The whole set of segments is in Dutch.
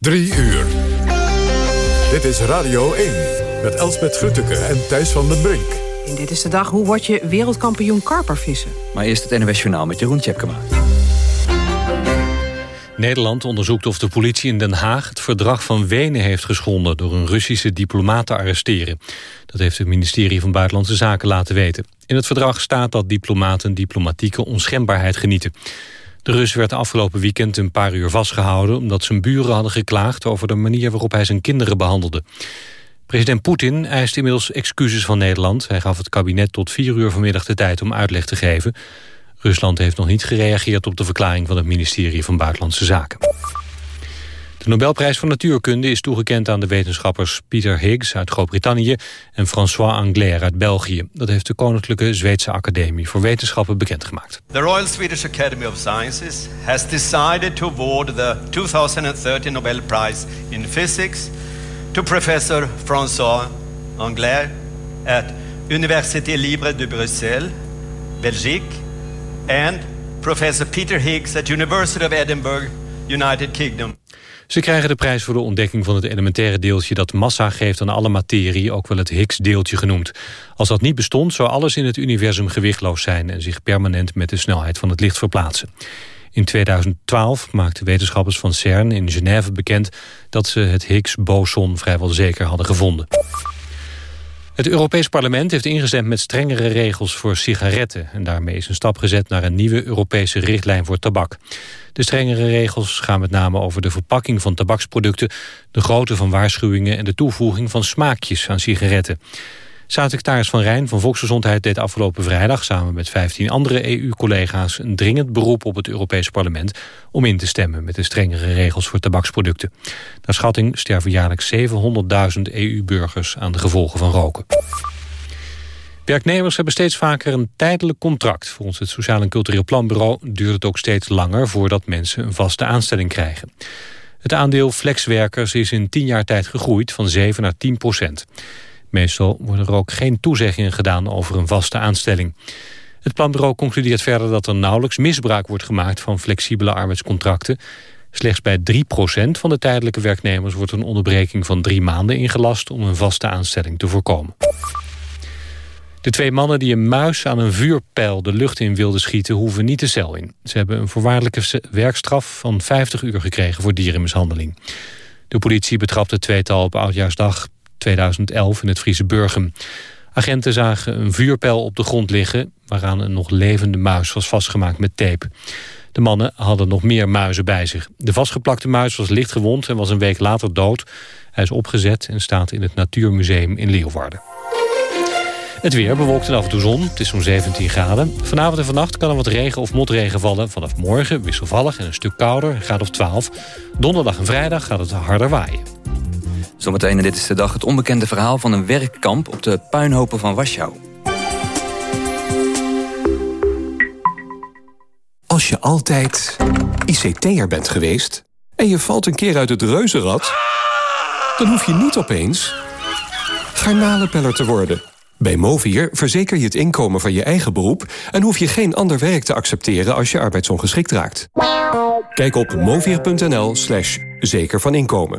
Drie uur. Dit is Radio 1 met Elsbeth Grutteke en Thijs van den Brink. In Dit is de Dag, hoe word je wereldkampioen karpervissen? Maar eerst het NWS Journaal met Jeroen Tjepkema. Nederland onderzoekt of de politie in Den Haag het verdrag van Wenen heeft geschonden door een Russische diplomaat te arresteren. Dat heeft het ministerie van Buitenlandse Zaken laten weten. In het verdrag staat dat diplomaten diplomatieke onschendbaarheid genieten. De Rus werd afgelopen weekend een paar uur vastgehouden... omdat zijn buren hadden geklaagd over de manier waarop hij zijn kinderen behandelde. President Poetin eist inmiddels excuses van Nederland. Hij gaf het kabinet tot vier uur vanmiddag de tijd om uitleg te geven. Rusland heeft nog niet gereageerd op de verklaring van het ministerie van Buitenlandse Zaken. De Nobelprijs voor Natuurkunde is toegekend aan de wetenschappers Peter Higgs uit Groot-Brittannië en François Anglaire uit België. Dat heeft de Koninklijke Zweedse Academie voor Wetenschappen bekendgemaakt. The Royal Swedish Academy of Sciences has decided to award the 2013 Nobel Prize in Physics to Professor François Anglaire at Université Libre de Bruxelles, Belgique, and Professor Peter Higgs at University of Edinburgh, United Kingdom. Ze krijgen de prijs voor de ontdekking van het elementaire deeltje... dat massa geeft aan alle materie, ook wel het Higgs-deeltje genoemd. Als dat niet bestond, zou alles in het universum gewichtloos zijn... en zich permanent met de snelheid van het licht verplaatsen. In 2012 maakten wetenschappers van CERN in Genève bekend... dat ze het Higgs-boson vrijwel zeker hadden gevonden. Het Europees Parlement heeft ingestemd met strengere regels voor sigaretten. En daarmee is een stap gezet naar een nieuwe Europese richtlijn voor tabak. De strengere regels gaan met name over de verpakking van tabaksproducten... de grootte van waarschuwingen en de toevoeging van smaakjes aan sigaretten. Staatssecretaris Van Rijn van Volksgezondheid deed afgelopen vrijdag... samen met 15 andere EU-collega's een dringend beroep op het Europees Parlement... om in te stemmen met de strengere regels voor tabaksproducten. Naar schatting sterven jaarlijks 700.000 EU-burgers aan de gevolgen van roken. Werknemers hebben steeds vaker een tijdelijk contract. Volgens het Sociaal en Cultureel Planbureau duurt het ook steeds langer... voordat mensen een vaste aanstelling krijgen. Het aandeel flexwerkers is in 10 jaar tijd gegroeid van 7 naar 10 procent. Meestal worden er ook geen toezeggingen gedaan over een vaste aanstelling. Het planbureau concludeert verder dat er nauwelijks misbruik wordt gemaakt van flexibele arbeidscontracten. Slechts bij 3% van de tijdelijke werknemers wordt een onderbreking van drie maanden ingelast om een vaste aanstelling te voorkomen. De twee mannen die een muis aan een vuurpijl de lucht in wilden schieten... hoeven niet de cel in. Ze hebben een voorwaardelijke werkstraf van 50 uur gekregen voor dierenmishandeling. De politie betrapte tweetal op Oudjaarsdag 2011 in het Friese Burgum. Agenten zagen een vuurpijl op de grond liggen... waaraan een nog levende muis was vastgemaakt met tape. De mannen hadden nog meer muizen bij zich. De vastgeplakte muis was licht gewond en was een week later dood. Hij is opgezet en staat in het Natuurmuseum in Leeuwarden. Het weer bewolkt en af en toe zon. Het is zo'n 17 graden. Vanavond en vannacht kan er wat regen of motregen vallen. Vanaf morgen wisselvallig en een stuk kouder, een graad of 12. Donderdag en vrijdag gaat het harder waaien. Zometeen in Dit is de Dag het onbekende verhaal van een werkkamp... op de puinhopen van Warschau. Als je altijd ICT'er bent geweest... en je valt een keer uit het reuzenrad... dan hoef je niet opeens garnalenpeller te worden... Bij Movier verzeker je het inkomen van je eigen beroep... en hoef je geen ander werk te accepteren als je arbeidsongeschikt raakt. Kijk op movier.nl slash zeker van inkomen.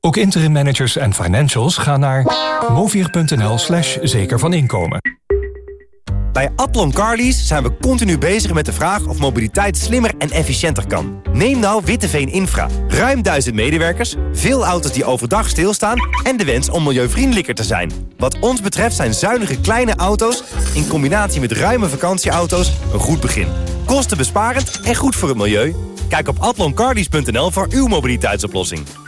Ook interim managers en financials gaan naar movier.nl slash zeker van inkomen. Bij Atlon Carlies zijn we continu bezig met de vraag of mobiliteit slimmer en efficiënter kan. Neem nou Witteveen Infra. Ruim duizend medewerkers, veel auto's die overdag stilstaan... en de wens om milieuvriendelijker te zijn. Wat ons betreft zijn zuinige kleine auto's... in combinatie met ruime vakantieauto's een goed begin. Kostenbesparend en goed voor het milieu. Kijk op atloncarlies.nl voor uw mobiliteitsoplossing.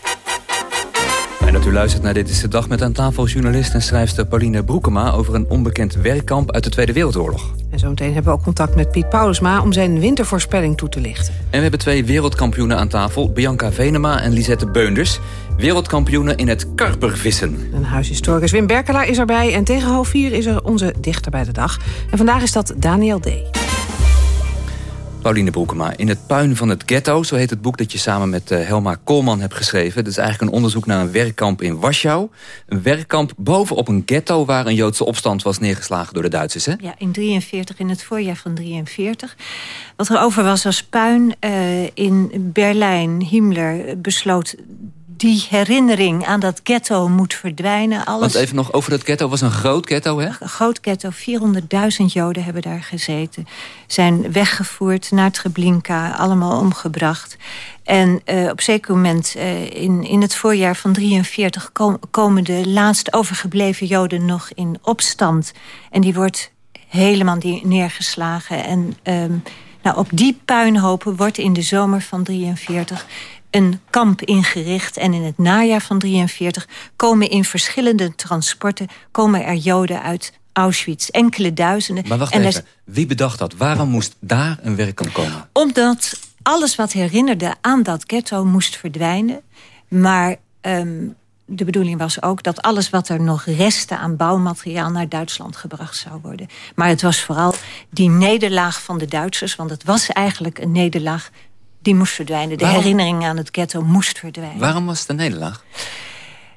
En dat u luistert naar Dit is de Dag met aan tafel journalist en schrijfster Pauline Broekema... over een onbekend werkkamp uit de Tweede Wereldoorlog. En zometeen hebben we ook contact met Piet Paulusma... om zijn wintervoorspelling toe te lichten. En we hebben twee wereldkampioenen aan tafel. Bianca Venema en Lisette Beunders. Wereldkampioenen in het karpervissen. Een huishistoricus Wim Berkelaar is erbij. En tegen half vier is er onze dichter bij de dag. En vandaag is dat Daniel D. Pauline Broekema, in het puin van het ghetto... zo heet het boek dat je samen met uh, Helma Koolman hebt geschreven. Dat is eigenlijk een onderzoek naar een werkkamp in Warschau. Een werkkamp bovenop een ghetto... waar een Joodse opstand was neergeslagen door de Duitsers, hè? Ja, in 43, in het voorjaar van 43. Wat er over was als puin uh, in Berlijn. Himmler besloot die herinnering aan dat ghetto moet verdwijnen. Alles... Want even nog over dat ghetto. was een groot ghetto, hè? Een groot ghetto. 400.000 Joden hebben daar gezeten. Zijn weggevoerd naar Treblinka. Allemaal omgebracht. En uh, op zeker moment, uh, in, in het voorjaar van 43... Kom, komen de laatst overgebleven Joden nog in opstand. En die wordt helemaal neergeslagen. En um, nou, op die puinhopen wordt in de zomer van 43 een kamp ingericht. En in het najaar van 43 komen in verschillende transporten... komen er Joden uit Auschwitz, enkele duizenden. Maar wacht even, wie bedacht dat? Waarom moest daar een werkkamp komen? Omdat alles wat herinnerde aan dat ghetto moest verdwijnen. Maar um, de bedoeling was ook dat alles wat er nog restte aan bouwmateriaal naar Duitsland gebracht zou worden. Maar het was vooral die nederlaag van de Duitsers, want het was eigenlijk een nederlaag die moest verdwijnen. De Waarom? herinnering aan het ghetto moest verdwijnen. Waarom was het een nederlaag?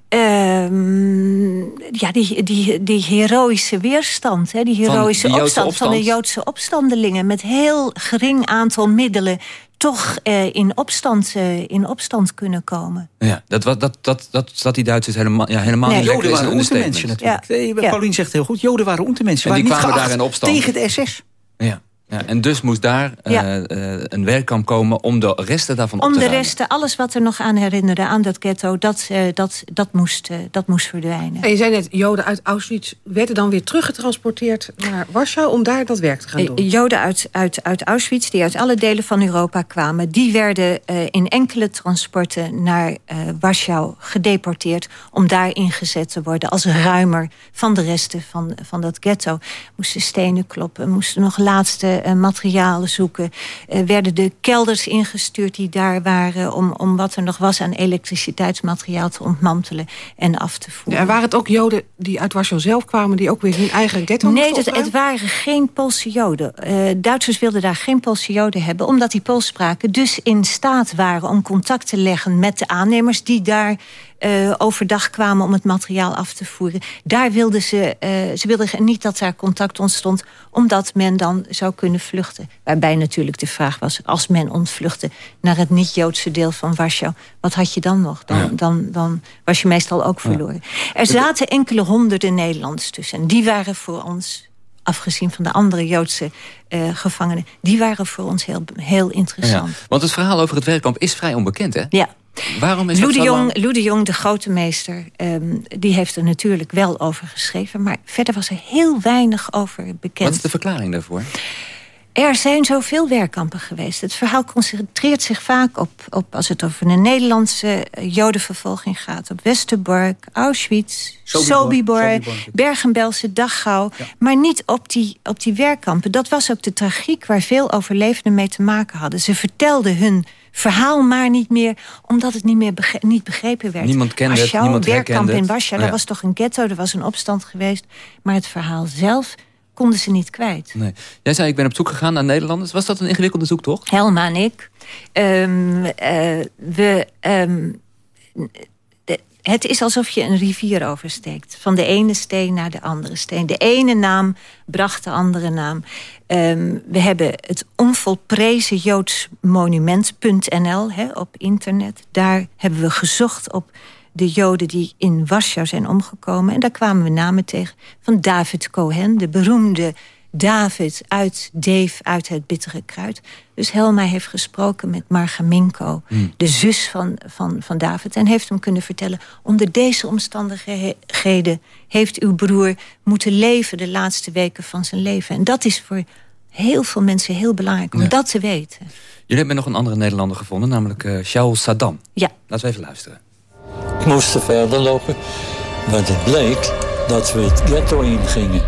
Um, ja, die, die, die heroïsche weerstand, hè, die heroïsche opstand, opstand van de Joodse opstandelingen... met heel gering aantal middelen toch uh, in, opstand, uh, in opstand kunnen komen. Ja, dat, dat, dat, dat, dat zat die Duitsers helemaal, ja, helemaal nee, niet Joden lekker waren ondermensen natuurlijk. Ja. Ja. Paulien zegt heel goed, Joden waren ondermensen. En die waren kwamen daar in opstand. Tegen de SS. Ja. Ja, en dus moest daar Ja. uh, uh, een werkkamp komen om de resten daarvan op Om te de ruimen. resten, alles wat er nog aan herinnerde aan dat ghetto... dat, uh, dat, dat, moest, dat moest verdwijnen. En je zei net, Joden uit Auschwitz werden dan weer teruggetransporteerd naar Warschau... om daar dat werk te gaan doen. Joden uit, uit, uit Auschwitz, die uit alle delen van Europa kwamen... die werden in enkele transporten naar Warschau gedeporteerd... om daar ingezet te worden als ruimer van de resten van, van dat ghetto. Moesten stenen kloppen, moesten nog laatste uh, materialen zoeken. Uh, werden de kelders ingestuurd die daar waren... Om, om wat er nog was aan elektriciteitsmateriaal te ontmantelen en af te voeren. Ja, en waren het ook Joden die uit Warschau zelf kwamen... die ook weer hun eigen ghetto Nee, dat, het waren geen Poolse Joden. Uh, Duitsers wilden daar geen Poolse Joden hebben... omdat die Pools spraken dus in staat waren om contact te leggen... met de aannemers die daar uh, overdag kwamen om het materiaal af te voeren. Daar wilden ze, uh, ze wilden niet dat daar contact ontstond... omdat men dan zou kunnen vluchten. Waarbij natuurlijk de vraag was, als men ontvluchtte... naar het niet-Joodse deel van Warschau, wat had je dan nog? Dan, ja. dan, dan was je meestal ook verloren. Ja. Er zaten enkele honderden Nederlanders tussen. En die waren voor ons afgezien van de andere Joodse uh, gevangenen... die waren voor ons heel, heel interessant. Ja, want het verhaal over het werkkamp is vrij onbekend, hè? Ja. Waarom is Lou dat de, zo Jong, lang? Lou de Jong, de grote meester, um, die heeft er natuurlijk wel over geschreven... maar verder was er heel weinig over bekend. Wat is de verklaring daarvoor? Er zijn zoveel werkkampen geweest. Het verhaal concentreert zich vaak op, op als het over een Nederlandse jodenvervolging gaat... op Westerbork, Auschwitz, Sobibor, Sobibor, Sobibor. Bergen-Belsen, Dachau... Ja. maar niet op die, op die werkkampen. Dat was ook de tragiek waar veel overlevenden mee te maken hadden. Ze vertelden hun verhaal maar niet meer... omdat het niet meer begre niet begrepen werd. Niemand kende het, niemand werkkamp herkende in. Warschau, Ja. dat was toch een ghetto, er was een opstand geweest. Maar het verhaal zelf konden ze niet kwijt. Nee. Jij zei, ik ben op zoek gegaan naar Nederlanders. Was dat een ingewikkelde zoektocht? Helma en ik. Um, uh, we, um, de, het is alsof je een rivier oversteekt. Van de ene steen naar de andere steen. De ene naam bracht de andere naam. Um, we hebben het onvolprezen Joods monument.nl op internet. Daar hebben we gezocht op de Joden die in Warschau zijn omgekomen. En daar kwamen we namen tegen van David Cohen, de beroemde David uit Dave, uit het bittere kruid. Dus Helma heeft gesproken met Marga Minko, hmm. de zus van, van, van David... en heeft hem kunnen vertellen... onder deze omstandigheden heeft uw broer moeten leven... de laatste weken van zijn leven. En dat is voor heel veel mensen heel belangrijk om dat te weten. Jullie hebben nog een andere Nederlander gevonden, namelijk uh, Shaul Saddam. Ja. Laten we even luisteren. Ik moest verder lopen, maar het bleek dat we het ghetto ingingen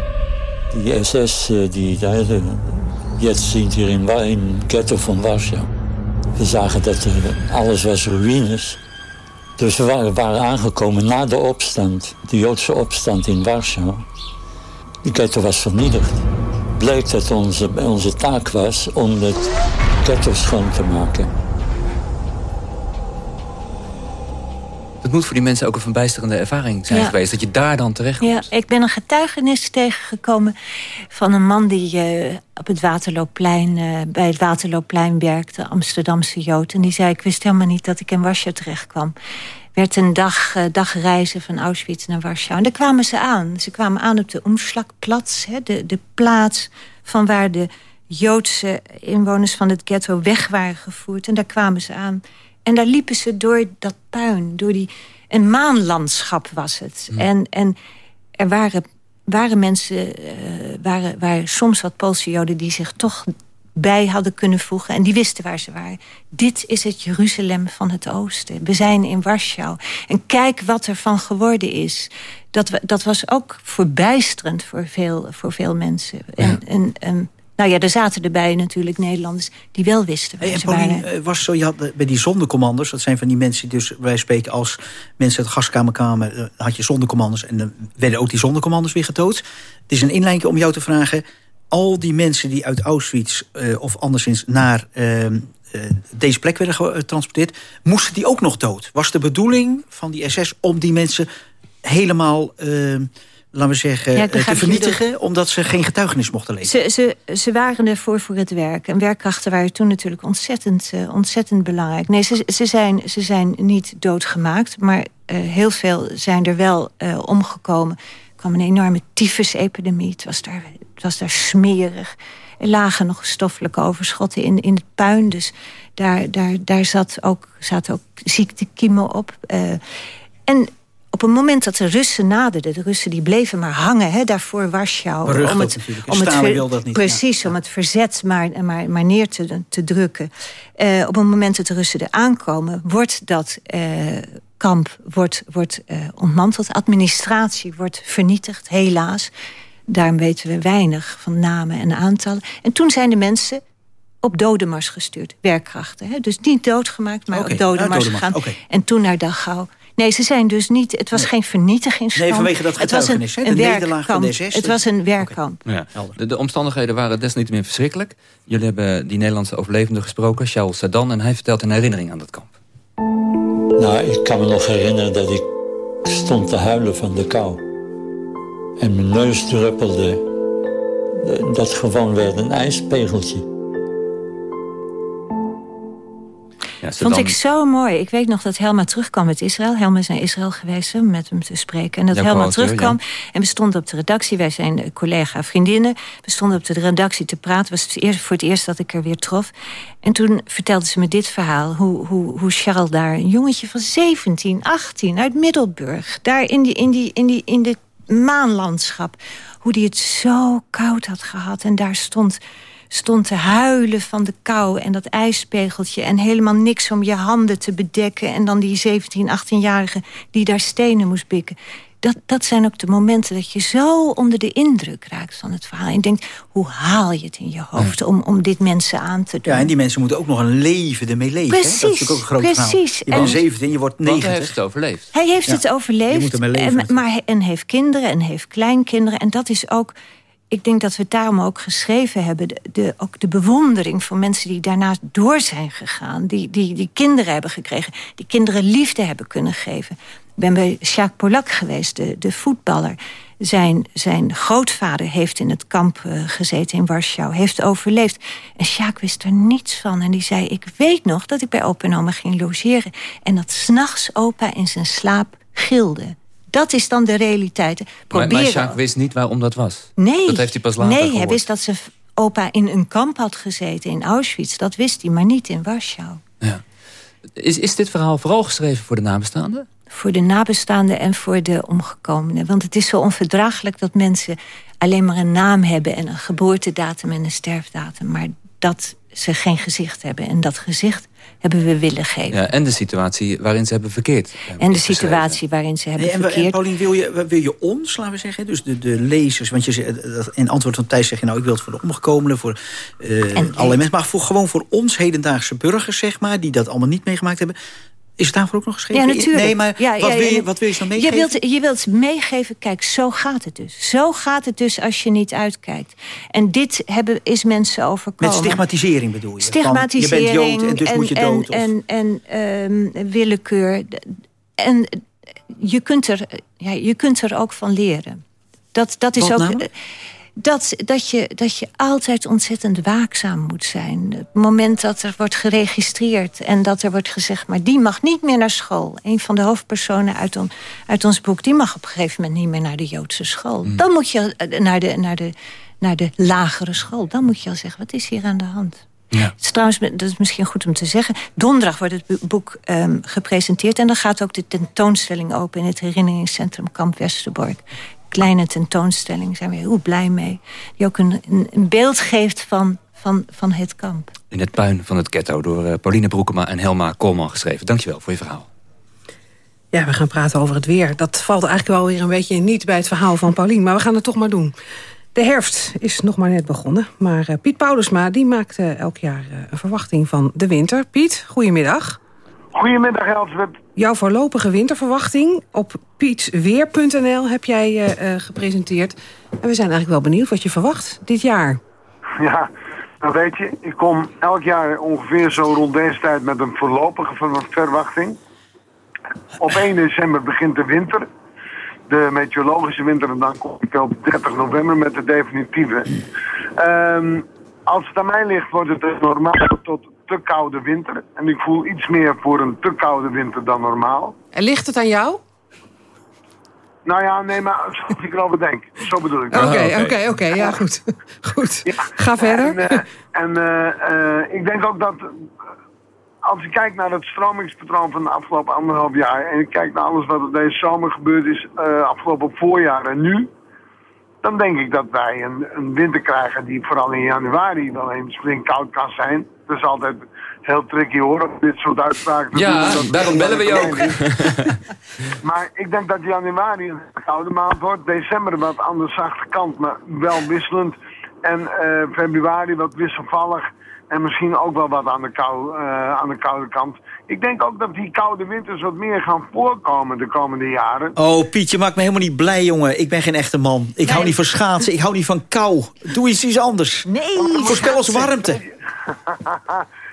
die SS eh, die daar jetzt sind hier in, in ghetto van Warschau. We zagen dat er, alles was ruïnes. Dus we waren, waren, aangekomen na de opstand, de Joodse opstand in Warschau. De ghetto was vernietigd. Bleek dat onze, onze taak was om het ghetto schoon te maken. Het moet voor die mensen ook een verbijsterende ervaring zijn geweest. Dat je daar dan terecht komt. Ja, ik ben een getuigenis tegengekomen van een man die uh, op het Waterloopplein, uh, bij het Waterloopplein werkte. Amsterdamse Jood. En die zei, ik wist helemaal niet dat ik in Warschau terecht kwam. Werd een dag, uh, dagreizen van Auschwitz naar Warschau. En daar kwamen ze aan. Ze kwamen aan op de Omslagplatz. de, de plaats van waar de Joodse inwoners van het ghetto weg waren gevoerd. En daar kwamen ze aan. En daar liepen ze door dat puin, door die... Een maanlandschap was het. En, en er waren, waren mensen, uh, waren, waren soms wat Poolse Joden... die zich toch bij hadden kunnen voegen. En die wisten waar ze waren. Dit is het Jeruzalem van het oosten. We zijn in Warschau. En kijk wat er van geworden is. Dat, dat was ook verbijsterend voor veel, voor veel mensen. En, en, en nou ja, er zaten erbij natuurlijk Nederlanders die wel wisten waar hey, ze waren. Eh, was zo, je had bij die zondecommanders, dat zijn van die mensen... dus wij spreken als mensen uit de gaskamer kwamen... Eh, had je zondecommanders en dan werden ook die zondecommanders weer gedood. Het is een inleiding om jou te vragen... al die mensen die uit Auschwitz uh, of anderszins naar uh, deze plek werden getransporteerd... moesten die ook nog dood? Was de bedoeling van die SS om die mensen helemaal laten we zeggen, eh, te vernietigen... omdat ze geen getuigenis mochten leveren? Ze, ze, ze waren ervoor voor het werk. En werkkrachten waren toen natuurlijk ontzettend, uh, ontzettend belangrijk. Nee, ze, ze, zijn, ze zijn niet doodgemaakt, maar uh, heel veel zijn er wel uh, omgekomen. Er kwam een enorme tyfusepidemie. Het was daar, het was daar smerig. Er lagen nog stoffelijke overschotten in, in het puin. Dus daar, daar, daar zat ook, zaten ook ziektekiemen op. en op het moment dat de Russen naderden, de Russen die bleven maar hangen hè, daarvoor Warschau. om het, om het wil dat niet. Precies, om het verzet maar, maar, maar neer te, te drukken. Uh, op het moment dat de Russen er aankomen, wordt dat uh, kamp wordt, wordt, ontmanteld. Administratie wordt vernietigd, helaas. Daarom weten we weinig van namen en aantallen. En toen zijn de mensen op dodenmars gestuurd, werkkrachten. Hè? Dus niet doodgemaakt, maar op dodenmars gegaan. En toen naar Dachau. Nee, ze zijn dus niet... Het was geen vernietigingskamp. Nee, vanwege dat getuigenis, het was een, een werkkamp. Van de Het was een werkkamp. Ja. De, de, omstandigheden waren desniettemin verschrikkelijk. Jullie hebben die Nederlandse overlevende gesproken, Charles Sadan... en hij vertelt een herinnering aan dat kamp. Nou, ik kan me nog herinneren dat ik stond te huilen van de kou. En mijn neus druppelde. Dat gewoon werd een ijspegeltje. Vond ik zo mooi. Ik weet nog dat Helma terugkwam uit Israël. Helma is naar Israël geweest om met hem te spreken. En dat Helma terugkwam. En we stonden op de redactie. Wij zijn collega, vriendinnen. We stonden op de redactie te praten. Het was het voor het eerst dat ik er weer trof. En toen vertelde ze me dit verhaal. Hoe, hoe, hoe Charles daar, een jongetje van 17, 18, uit Middelburg. Daar in, die, in, die, in, die, in dit maanlandschap. Hoe die het zo koud had gehad. En daar stond stond te huilen van de kou en dat ijspegeltje... en helemaal niks om je handen te bedekken... en dan die 17, 18-jarige die daar stenen moest bikken. Dat, dat zijn ook de momenten dat je zo onder de indruk raakt van het verhaal. En denkt, hoe haal je het in je hoofd om, om dit mensen aan te doen? Ja, en die mensen moeten ook nog een leven ermee leven. Precies, Dat is ook een groot precies. Verhaal. Je bent 17, je wordt 90. hij heeft het overleefd. Hij heeft het overleefd, en, maar, en heeft kinderen en heeft kleinkinderen. En dat is ook ik denk dat we het daarom ook geschreven hebben. De, de, ook de bewondering voor mensen die daarnaast door zijn gegaan. Die, die, die kinderen hebben gekregen. Die kinderen liefde hebben kunnen geven. Ik ben bij Jacques Polak geweest, de, de voetballer. zijn, zijn grootvader heeft in het kamp uh, gezeten in Warschau, heeft overleefd. En Sjaak wist er niets van. En die zei, ik weet nog dat ik bij opa en oma ging logeren. En dat s'nachts opa in zijn slaap gilde. Dat is dan de realiteit. Probeer... Maar, maar Sjaak wist niet waarom dat was? Nee. Dat heeft hij pas later Nee, gehoord. hij wist dat zijn opa in een kamp had gezeten in Auschwitz. Dat wist hij, maar niet in Warschau. Ja. Is, is dit verhaal vooral geschreven voor de nabestaanden? Voor de nabestaanden en voor de omgekomenen. Want het is zo onverdraaglijk dat mensen alleen maar een naam hebben... en een geboortedatum en een sterfdatum. Maar dat ze geen gezicht hebben. En dat gezicht hebben we willen geven. Ja, en de situatie waarin ze hebben verkeerd. En de situatie waarin ze hebben en, verkeerd. En Paulien, wil je, wil je ons, laten we zeggen, dus de, de lezers... want je, in antwoord van Thijs zeg je nou, ik wil het voor de omgekomenen... voor uh, allerlei mensen, maar voor, gewoon voor ons hedendaagse burgers, zeg maar... die dat allemaal niet meegemaakt hebben... Is het daarvoor ook nog geschreven? Ja, natuurlijk. Nee, maar ja, wat, ja, wil je, wat wil je dan meegeven? Je wilt, je wilt meegeven, kijk, zo gaat het dus. Zo gaat het dus als je niet uitkijkt. En dit hebben, is mensen overkomen. Met stigmatisering bedoel je? Stigmatisering. Van, je bent Jood en dus en, moet je dood. En, en, en um, willekeur. En je kunt, er, ja, je kunt er ook van leren. Dat, dat is wat ook... Namelijk? Dat, dat, je, dat je altijd ontzettend waakzaam moet zijn. Het moment dat er wordt geregistreerd en dat er wordt gezegd... maar die mag niet meer naar school. Een van de hoofdpersonen uit, on, uit ons boek... die mag op een gegeven moment niet meer naar de Joodse school. Mm. Dan moet je naar de, naar, de, naar de lagere school. Dan moet je al zeggen, wat is hier aan de hand? Ja. Het is trouwens, dat is misschien goed om te zeggen... donderdag wordt het boek um, gepresenteerd... en dan gaat ook de tentoonstelling open... in het herinneringscentrum Kamp Westerbork kleine tentoonstelling. Daar zijn we heel blij mee. Die ook een, een beeld geeft van, van, van het kamp. In het puin van het ghetto door uh, Pauline Broekema en Helma Koolman geschreven. Dankjewel voor je verhaal. Ja, we gaan praten over het weer. Dat valt eigenlijk wel weer een beetje niet bij het verhaal van Pauline. Maar we gaan het toch maar doen. De herfst is nog maar net begonnen. Maar uh, Piet Paulusma die maakt uh, elk jaar een verwachting van de winter. Piet, goedemiddag. Goedemiddag, Elsbeth. Jouw voorlopige winterverwachting op pietsweer.nl heb jij uh, gepresenteerd. En we zijn eigenlijk wel benieuwd wat je verwacht dit jaar. Ja, nou weet je, ik kom elk jaar ongeveer zo rond deze tijd met een voorlopige verwachting. Op 1 december begint de winter. De meteorologische winter en dan kom ik op 30 november met de definitieve. Um, als het aan mij ligt wordt het normaal tot te koude winter. En ik voel iets meer voor een te koude winter dan normaal. En ligt het aan jou? Nou ja, nee, maar als ik erover denk. Zo bedoel ik. Oké, oké, oké. Ja, goed. goed. Ja. Ga verder. En, uh, en uh, uh, ik denk ook dat... Als ik kijk naar het stromingspatroon van de afgelopen anderhalf jaar... en ik kijk naar alles wat er deze zomer gebeurd is... afgelopen voorjaar en nu... dan denk ik dat wij een, een winter krijgen die vooral in januari wel eens flink koud kan zijn. Dat is altijd heel tricky hoor, dit soort uitspraken. Ja, dat daarom bellen we je ook. maar ik denk dat januari een koude maand wordt. December wat aan de zachte kant, maar wel wisselend. En uh, februari wat wisselvallig. En misschien ook wel wat aan de, kou, uh, aan de koude kant. Ik denk ook dat die koude winters wat meer gaan voorkomen de komende jaren. Oh, Piet, je maakt me helemaal niet blij, jongen. Ik ben geen echte man. Ik nee. hou niet van schaatsen, ik hou niet van kou. Doe iets, iets anders. Nee, Voorspel ons warmte.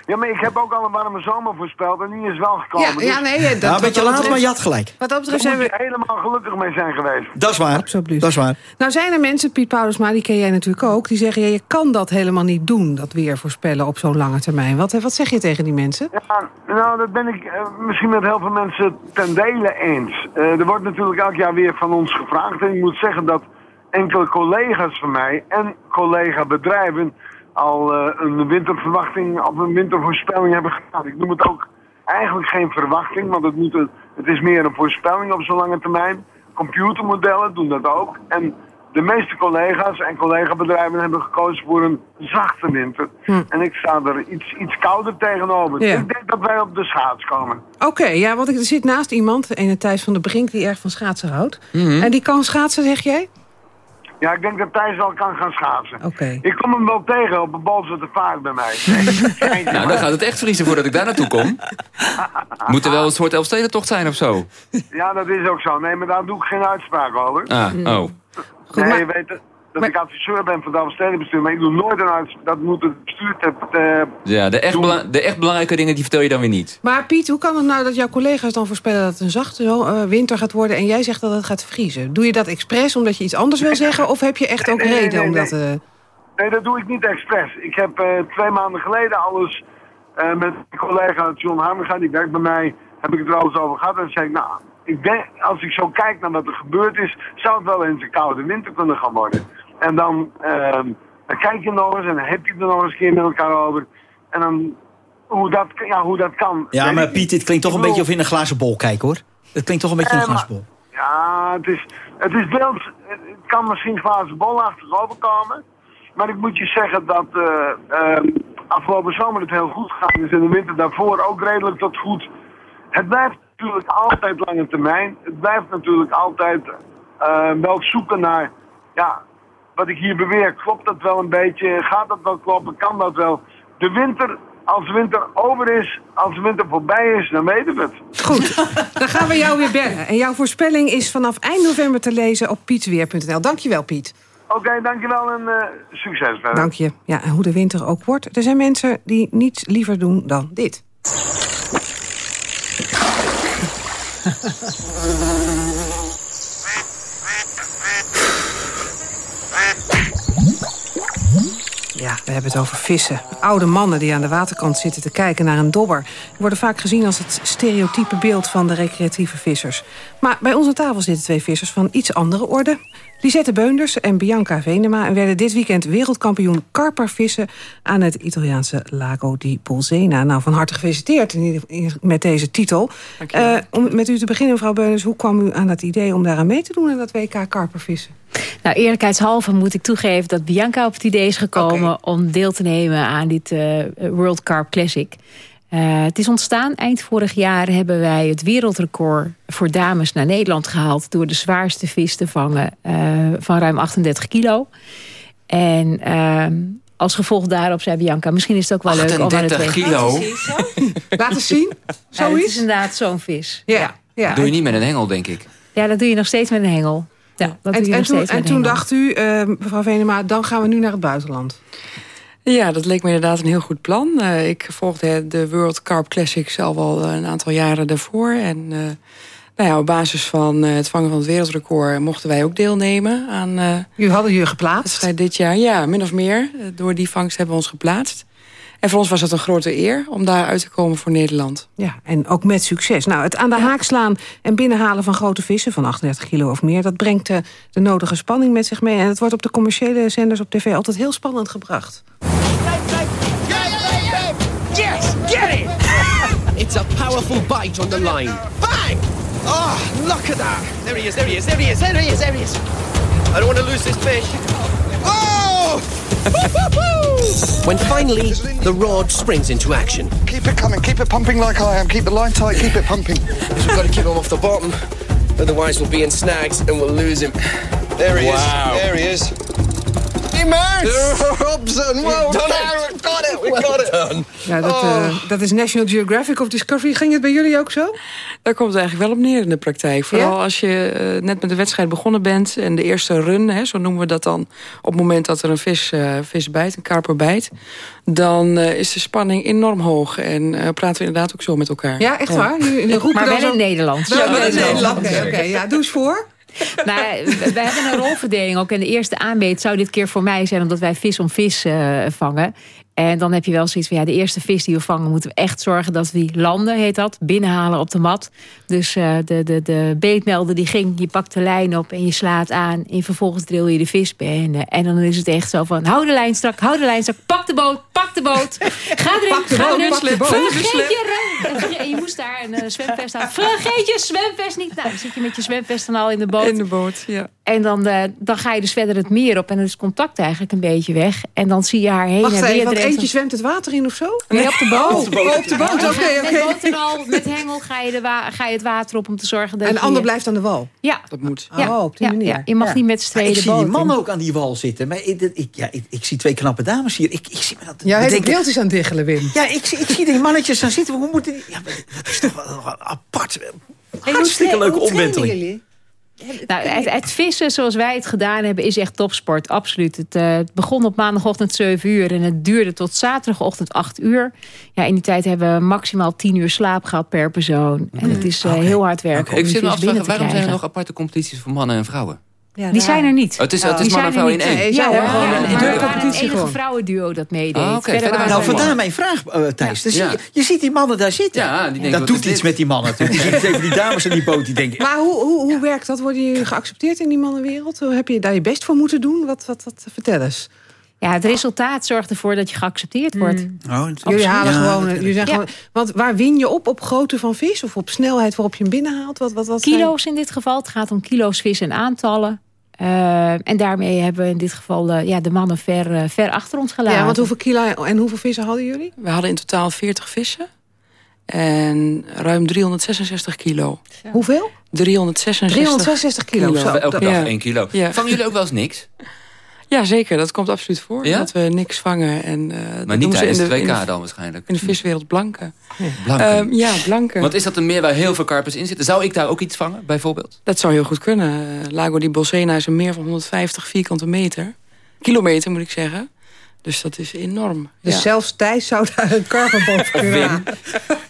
Ja, maar ik heb ook al een warme zomer voorspeld en die is wel gekomen. Ja, ja nee, dat, nou, een beetje laat, maar je had gelijk. Wat dat betreft zijn we helemaal gelukkig mee zijn geweest. Dat is waar. Absoluut. Dat is waar. Nou zijn er mensen, Piet Paulusma, die ken jij natuurlijk ook... die zeggen, ja, je kan dat helemaal niet doen, dat weer voorspellen op zo'n lange termijn. Wat, wat zeg je tegen die mensen? Ja, nou, dat ben ik uh, misschien met heel veel mensen ten dele eens. Uh, er wordt natuurlijk elk jaar weer van ons gevraagd. En ik moet zeggen dat enkele collega's van mij en collega-bedrijven al uh, een winterverwachting of een wintervoorspelling hebben gedaan. Ik noem het ook eigenlijk geen verwachting, want het, moet een, het is meer een voorspelling op zo'n lange termijn. Computermodellen doen dat ook. En de meeste collega's en collega-bedrijven hebben gekozen voor een zachte winter. Hm. En ik sta er iets, iets kouder tegenover. Ja. Ik denk dat wij op de schaats komen. Oké, okay, ja, want ik er zit naast iemand, een Thijs van der Brink, die erg van schaatsen houdt. Mm -hmm. En die kan schaatsen, zeg jij? Ja, ik denk dat Thijs al kan gaan schaatsen. Okay. Ik kom hem wel tegen op een balzette vaart bij mij. nou, dan gaat het echt vriezen voordat ik daar naartoe kom. Moet er wel een soort Elfstedentocht zijn of zo? Ja, dat is ook zo. Nee, maar daar doe ik geen uitspraak over. Ah, oh. Goed, nee, maar... weet, dat ik adviseur ben van het Alverstedenbestuur, maar ik doe nooit een uit. Dat moet het bestuur te, te Ja, de echt, de echt belangrijke dingen die vertel je dan weer niet. Maar Piet, hoe kan het nou dat jouw collega's dan voorspellen... dat het een zachte zo- eh, winter gaat worden en jij zegt dat het gaat vriezen? Doe je dat expres omdat je iets anders wil zeggen... of heb je echt ook Nee, nee, reden nee, om nee. dat... eh, Nee, dat doe ik niet expres. Ik heb eh, twee maanden geleden alles eh, met mijn collega John Hammerga, die werkt bij mij, heb ik het er al eens over gehad. En zei ik, nou, ik denk, als ik zo kijk naar wat er gebeurd is, zou het wel eens een koude winter kunnen gaan worden. En dan, ehm, dan kijk je nog eens en dan heb je het er nog eens een keer met elkaar over. En dan, hoe dat, ja, hoe dat kan. Ja, maar Piet, dit klinkt toch een beetje of in een glazen bol kijken, hoor. Het klinkt toch een beetje in een Eh, glazen bol. Ja, het is, het is beeld. Het kan misschien glazen bolachtig overkomen. Maar ik moet je zeggen dat eh, ehm, afgelopen zomer het heel goed gaat. is en de winter daarvoor ook redelijk tot goed. Het blijft natuurlijk altijd lange termijn. Het blijft natuurlijk altijd eh, wel zoeken naar. Ja, wat ik hier beweer, klopt dat wel een beetje? Gaat dat wel kloppen? Kan dat wel? De winter, als de winter over is, als de winter voorbij is, dan weten we het. Goed, dan gaan we jou weer bellen. En jouw voorspelling is vanaf eind november te lezen op pietsweer.nl. Dankjewel, Piet. Oké, dankjewel en eh, succes verder. Dank je. Ja, en hoe de winter ook wordt. Er zijn mensen die niets liever doen dan dit. Ja, we hebben het over vissen. Oude mannen die aan de waterkant zitten te kijken naar een dobber... Worden vaak gezien als het stereotype beeld van de recreatieve vissers. Maar bij onze tafel zitten twee vissers van iets andere orde. Lisette Beunders en Bianca Venema... en werden dit weekend wereldkampioen karpervissen... aan het Italiaanse Lago di Bolsena. Nou, van harte gefeliciteerd met deze titel. Eh, om met u te beginnen, mevrouw Beunders... hoe kwam u aan het idee om daaraan mee te doen... aan dat WK karpervissen? Nou, eerlijkheidshalve moet ik toegeven dat Bianca op het idee is gekomen... om deel te nemen aan dit eh, World Carp Classic. Eh, het is ontstaan eind vorig jaar hebben wij het wereldrecord voor dames naar Nederland gehaald... door de zwaarste vis te vangen eh, van ruim 38 kilo. En ehm, als gevolg daarop zei Bianca... misschien is het ook wel leuk om aan het 38 WK kilo? Laat eens zien. Ja, het is inderdaad zo'n vis. Ja. ja. Doe je niet met een hengel, denk ik. Ja, dat doe je nog steeds met een hengel. Ja, dat En, doe je en nog toen, steeds en toen dacht u, eh, mevrouw Venema... dan gaan we nu naar het buitenland. Ja, dat leek me inderdaad een heel goed plan. Eh, ik volgde de World Carp Classics al wel eh, een aantal jaren daarvoor. En eh, nou ja, op basis van het vangen van het wereldrecord... mochten wij ook deelnemen aan... Jullie hadden je geplaatst? dit jaar, ja, min of meer. Door die vangst hebben we ons geplaatst. En voor ons was het een grote eer om daar uit te komen voor Nederland. Ja, en ook met succes. Nou, het aan de haak slaan en binnenhalen van grote vissen... van 38 kilo of meer, dat brengt eh, de nodige spanning met zich mee. En het wordt op de commerciële zenders op tv altijd heel spannend gebracht. Yes, get it! it's a powerful bite on the line. Bang! Oh, look at that! There he is, there he is, there he is, there he is, there he is. I don't want to lose this fish. Oh! when finally the rod springs into action. Keep it coming, keep it pumping like I am. Keep the line tight, keep it pumping. Because we've got to keep him off the bottom. Otherwise we'll be in snags and we'll lose him. There he Wow. is, there he is. Robson, it. We've got it, we've got it. Ja, dat, eh, dat is National Geographic of Discovery. Ging het bij jullie ook zo? Daar komt het eigenlijk wel op neer in de praktijk. Vooral als je eh, net met de wedstrijd begonnen bent... en de eerste run, hè, zo noemen we dat dan... op het moment dat er een vis, eh, vis bijt, een karper bijt... dan eh, is de spanning enorm hoog. En eh, praten we inderdaad ook zo met elkaar. Ja, echt waar? Jullie- jullie roepen Maar wel in Nederland. Wel Ja, in wel in Nederland. Oké, Nederland. oké. ja, doe eens voor. Nou, we, hebben een rolverdeling ook. En de eerste aanbeet zou dit keer voor mij zijn... omdat wij vis om vis eh, vangen. En dan heb je wel zoiets van... ja, de eerste vis die we vangen... moeten we echt zorgen dat we die landen, heet dat... binnenhalen op de mat. Dus eh, de, de, de beetmelder die ging... je pakt de lijn op en je slaat aan... en vervolgens drill je de vis binnen. En dan is het echt zo van... hou de lijn strak, hou de lijn strak... pak de boot, pak de boot. Ga erin, Pak de ga erin. Vergeet je. En je moest daar een eh, zwemvest aan. Vergeet je zwemvest niet. Nou, dan zit je met je zwemvest dan al in de boot. In de boot, ja. En dan, eh, dan ga je dus verder het meer op. En dan is contact eigenlijk een beetje weg. En dan zie je haar heen Wacht en even, weer. eentje zwemt het water in of zo? Nee, op de boot. Op de boot, oké. Met boot en al, met hengel ga je, de ga je het water op om te zorgen dat En de je- ander blijft aan de wal? Ja. Dat moet. Ja, Oh, op die ja, manier. ja. Je mag Ja. niet met z'n tweeën ik de zie die boot in. mannen ook aan die wal zitten. Maar ik, ik, ja, ik, ik zie twee knappe dames hier. Ik, ik zie me dat Jij hebt bedenken. beeld is aan het diggelen, Wim. Ja, ik, zie- ik zie die mannetjes daar zitten. Hoe moeten die... Ja, maar dat is toch wel, wel apart. Hartstikke leuke omwenteling. Nou, het, het vissen zoals wij het gedaan hebben is echt topsport, absoluut. Het, eh, het begon op maandagochtend 7 uur en het duurde tot zaterdagochtend 8 uur. Ja, in die tijd hebben we maximaal 10 uur slaap gehad per persoon. En het is eh, heel hard werken om Ik die zit me vis af te vragen, waarom zijn er nog aparte competities voor mannen en vrouwen? Die zijn er niet. Het is- het is er vrouw in één. Ja, Ja, ja, het enige gewoon. vrouwenduo dat meedeed. Ah. Verder Verder Nou, vandaar mijn vraag, Thijs. Dus Ja. je, je ziet die mannen daar zitten. Ja, die denken, dat doet iets dit? met die mannen. natuurlijk. Die zien even die dames aan die boot. Die denken, Maar hoe, hoe, hoe werkt dat? Worden jullie geaccepteerd in die mannenwereld? Hoe Heb je daar je best voor moeten doen? Wat, wat, wat, vertel eens. Ja, het resultaat zorgt ervoor dat je geaccepteerd wordt. Oh, Jullie halen Ja, gewoon... Jullie zijn Ja. gewoon want waar win je op? Op grootte van vis? Of op snelheid waarop je hem binnenhaalt? Wat, wat, wat zijn- Kilo's in dit geval. Het gaat om kilo's vis en aantallen. Eh, en daarmee hebben we in dit geval eh, ja, de mannen ver, eh, ver achter ons gelaten. Ja, want hoeveel kilo en hoeveel vissen hadden jullie? We hadden in totaal 40 vissen. En ruim 366 kilo. Hoeveel? 366, 366 kilo. Zo, Elke dag Ja. één kilo. Ja. Vangen jullie ook wel eens niks? Ja, zeker. Dat komt absoluut voor. Ja? Dat we niks vangen. En, eh, dat Maar doen niet ze tijdens in de, WK dan waarschijnlijk. In de viswereld blanken. Blanken. Ehm, ja, blanken. Want is dat een meer waar heel veel karpers in zitten? Zou ik daar ook iets vangen, bijvoorbeeld? Dat zou heel goed kunnen. Eh, Lago di Bolsena is een meer van 150 vierkante meter. Kilometer moet ik zeggen. Dus dat is enorm. Dus Ja. zelfs Thijs zou daar een karpenboot kunnen.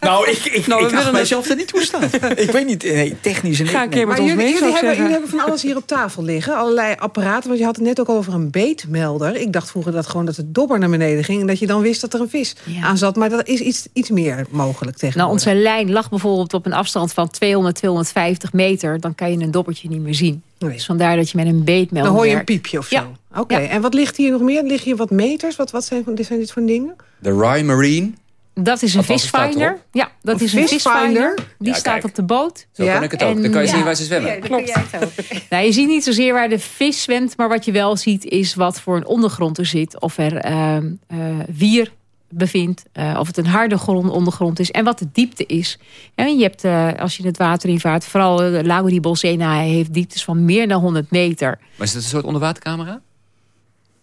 Nou, ik, ik, Nou, ik willen mijzelf er niet toestaan. ik weet niet, nee, technisch en Ga een ik- keer met Maar ons jullie, mee, jullie, hebben, jullie hebben van alles hier op tafel liggen. Allerlei apparaten. Want je had het net ook over een beetmelder. Ik dacht vroeger dat gewoon dat de dobber naar beneden ging. En dat je dan wist dat er een vis Ja. aan zat. Maar dat is iets, iets meer mogelijk Nou, tegenwoordig. onze lijn lag bijvoorbeeld op een afstand van 200, 250 meter. Dan kan je een dobbertje niet meer zien. Nee. Dus vandaar dat je met een beetmelder Dan hoor je een werkt. piepje of zo. Ja. Oké, Ja. en wat ligt hier nog meer? Liggen hier wat meters? Wat, wat zijn, dit zijn dit voor dingen? De Rye Marine. Dat is een visfinder. Ja, dat Een is een visfinder? Die Ja, staat op de boot. Zo Ja. kan ik het ook. Dan kan je zien waar ze zwemmen. Ja, klopt. Nou, je ziet niet zozeer waar de vis zwemt, maar wat je wel ziet is wat voor een ondergrond er zit. Of er ehm, eh, wier bevindt, eh, of het een harde grond, ondergrond is en wat de diepte is. En je hebt, eh, als je het water invaart, vooral eh, de Lago di Bolsena heeft dieptes van meer dan 100 meter. Maar is het een soort onderwatercamera?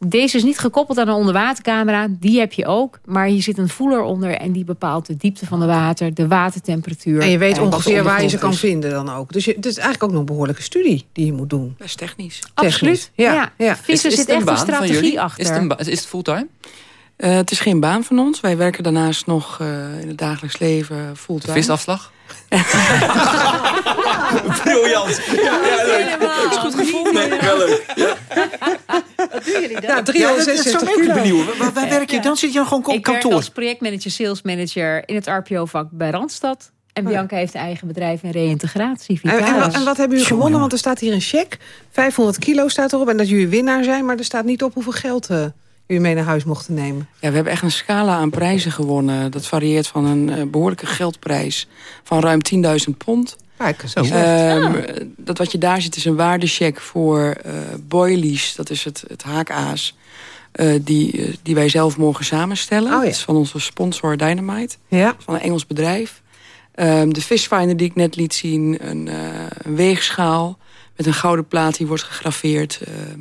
Deze is niet gekoppeld aan een onderwatercamera, die heb je ook. Maar hier zit een voeler onder en die bepaalt de diepte van de water, de watertemperatuur. En je weet ongeveer waar je ze kan is. vinden dan ook. Dus je, het is eigenlijk ook nog een behoorlijke studie die je moet doen. Dat is technisch. Technisch. Absoluut. Ja, Ja. ja. Vissen is, is zit echt een strategie achter. Is het, een is het fulltime? Eh, het is geen baan van ons. Wij werken daarnaast nog eh, in het dagelijks leven fulltime. Visafslag? Briljant. Ja, ja, leuk. Is goed gevonden. Nee, wel leuk. Ja. Nou, Ja, dat, dat 366 zou ik ook kilo. benieuwen. Waar, waar werk je? Dan zit je dan gewoon op Ik werk kantoor. als projectmanager, salesmanager in het RPO-vak bij Randstad. En Bianca heeft een eigen bedrijf in reïntegratie. En, en, wat- en wat hebben jullie gewonnen? Want er staat hier een cheque. 500 kilo staat erop. En dat jullie winnaar zijn. Maar er staat niet op hoeveel geld eh, jullie mee naar huis mochten nemen. Ja, we hebben echt een scala aan prijzen gewonnen. Dat varieert van een eh, behoorlijke geldprijs van ruim 10.000 pond. Kijk, zo. Ehm, Dat wat je daar ziet is een waardecheck voor eh boilies. Dat is het, het haakaas. eh, die, die wij zelf mogen samenstellen. Oh, ja. Dat is van onze sponsor Dynamite. Ja. Van een Engels bedrijf. Ehm, de fishfinder die ik net liet zien. Een, eh, een weegschaal met een gouden plaat die wordt gegraveerd. ehm,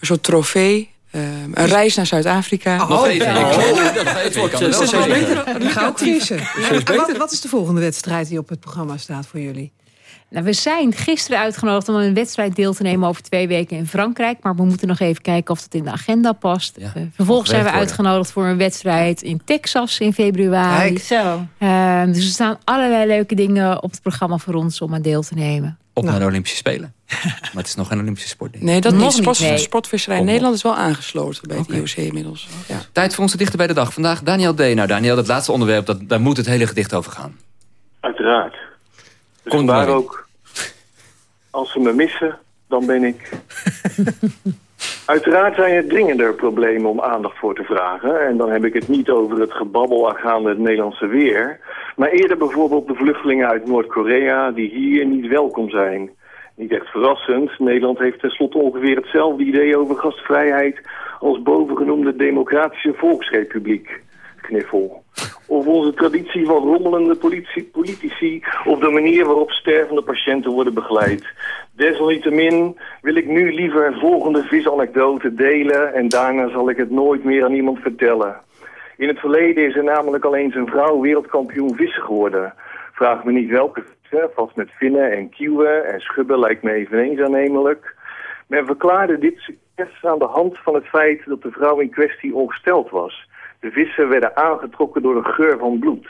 een soort trofee. Ehm, een reis naar Zuid-Afrika. Nog even. oh, Ik- oh, dat het wordt, wel beter. Die gaan ook vissen. Steeds En wat, is de volgende wedstrijd die op het programma staat voor jullie? Nou, we zijn gisteren uitgenodigd om een wedstrijd deel te nemen over twee weken in Frankrijk. Maar we moeten nog even kijken of het in de agenda past. Ja, Eh, vervolgens zijn we worden. uitgenodigd voor een wedstrijd in Texas in februari. Kijk. Zo. Ehm, dus er staan allerlei leuke dingen op het programma voor ons om aan deel te nemen. Op naar de Olympische Spelen. Maar het is nog geen Olympische sport. denk ik. Nee, dat Nog niet. Sport, niet, nee. Sportvisserij Kom Nederland is wel aangesloten bij het Oké. IOC inmiddels. Ja. Tijd voor onze dichter bij de dag. Vandaag Daniel D. Nou Daniel, dat laatste onderwerp, dat, daar moet het hele gedicht over gaan. Uiteraard. Dus Komt ook, als ze me missen, dan ben ik... Uiteraard zijn er dringender problemen om aandacht voor te vragen. En dan heb ik het niet over het gebabbel aangaande het Nederlandse weer. Maar eerder bijvoorbeeld de vluchtelingen uit Noord-Korea die hier niet welkom zijn. Niet echt verrassend. Nederland heeft tenslotte ongeveer hetzelfde idee over gastvrijheid als bovengenoemde Democratische Volksrepubliek. Of onze traditie van rommelende politici of de manier waarop stervende patiënten worden begeleid. Desalniettemin wil ik nu liever een volgende visanekdote delen en daarna zal ik het nooit meer aan iemand vertellen. In het verleden is er namelijk al eens een vrouw wereldkampioen vissen geworden. Vraag me niet welke vissen, vast met vinnen en kieuwen en schubben lijkt me eveneens aannemelijk. Men verklaarde dit succes aan de hand van het feit dat de vrouw in kwestie ongesteld was. De vissen werden aangetrokken door de geur van bloed.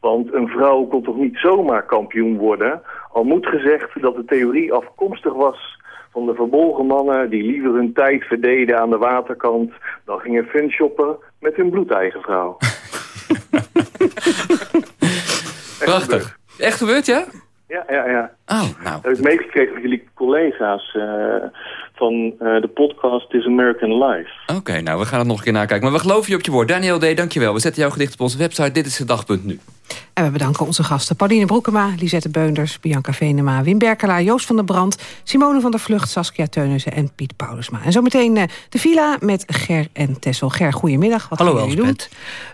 Want een vrouw kon toch niet zomaar kampioen worden? Al moet gezegd dat de theorie afkomstig was van de verbolgen mannen die liever hun tijd verdeden aan de waterkant dan gingen funshoppen met hun bloedeigen vrouw. Prachtig. Echt gebeurd, ja? Ja, ja, ja. Oh, nou. Dat heb ik meegekregen van jullie collega's uh, van uh, de podcast This American Life. Oké, nou, we gaan het nog een keer nakijken. Maar we geloven je op je woord. Daniel D., dankjewel. We zetten jouw gedicht op onze website. Dit is de dag.nu. En we bedanken onze gasten Pauline Broekema, Lisette Beunders... Bianca Venema, Wim Berkelaar, Joost van der Brand... Simone van der Vlucht, Saskia Teunissen en Piet Paulusma. En zometeen uh, de villa met Ger en Tessel. Ger, goedemiddag. Wat Hallo gaan jullie.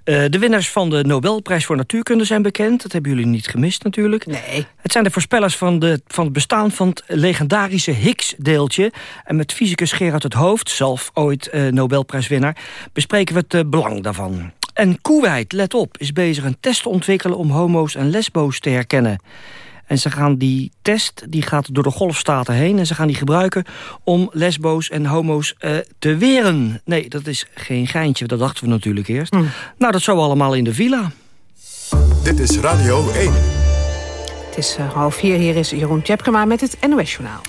Uh, de winnaars van de Nobelprijs voor Natuurkunde zijn bekend. Dat hebben jullie niet gemist natuurlijk. Nee. Het zijn de voorspellers van, de, van het bestaan van het legendarische Higgs-deeltje. En met fysicus Gerard het Hoofd, zelf ooit uh, Nobelprijswinnaar... bespreken we het uh, belang daarvan. En Kuwait, let op, is bezig een test te ontwikkelen... om homo's en lesbo's te herkennen. En ze gaan die test die gaat door de golfstaten heen... en ze gaan die gebruiken om lesbo's en homo's uh, te weren. Nee, dat is geen geintje, dat dachten we natuurlijk eerst. Hm. Nou, dat zo allemaal in de villa. Dit is Radio 1. Het is uh, half vier, hier is Jeroen Tjepkema met het NOS-journaal.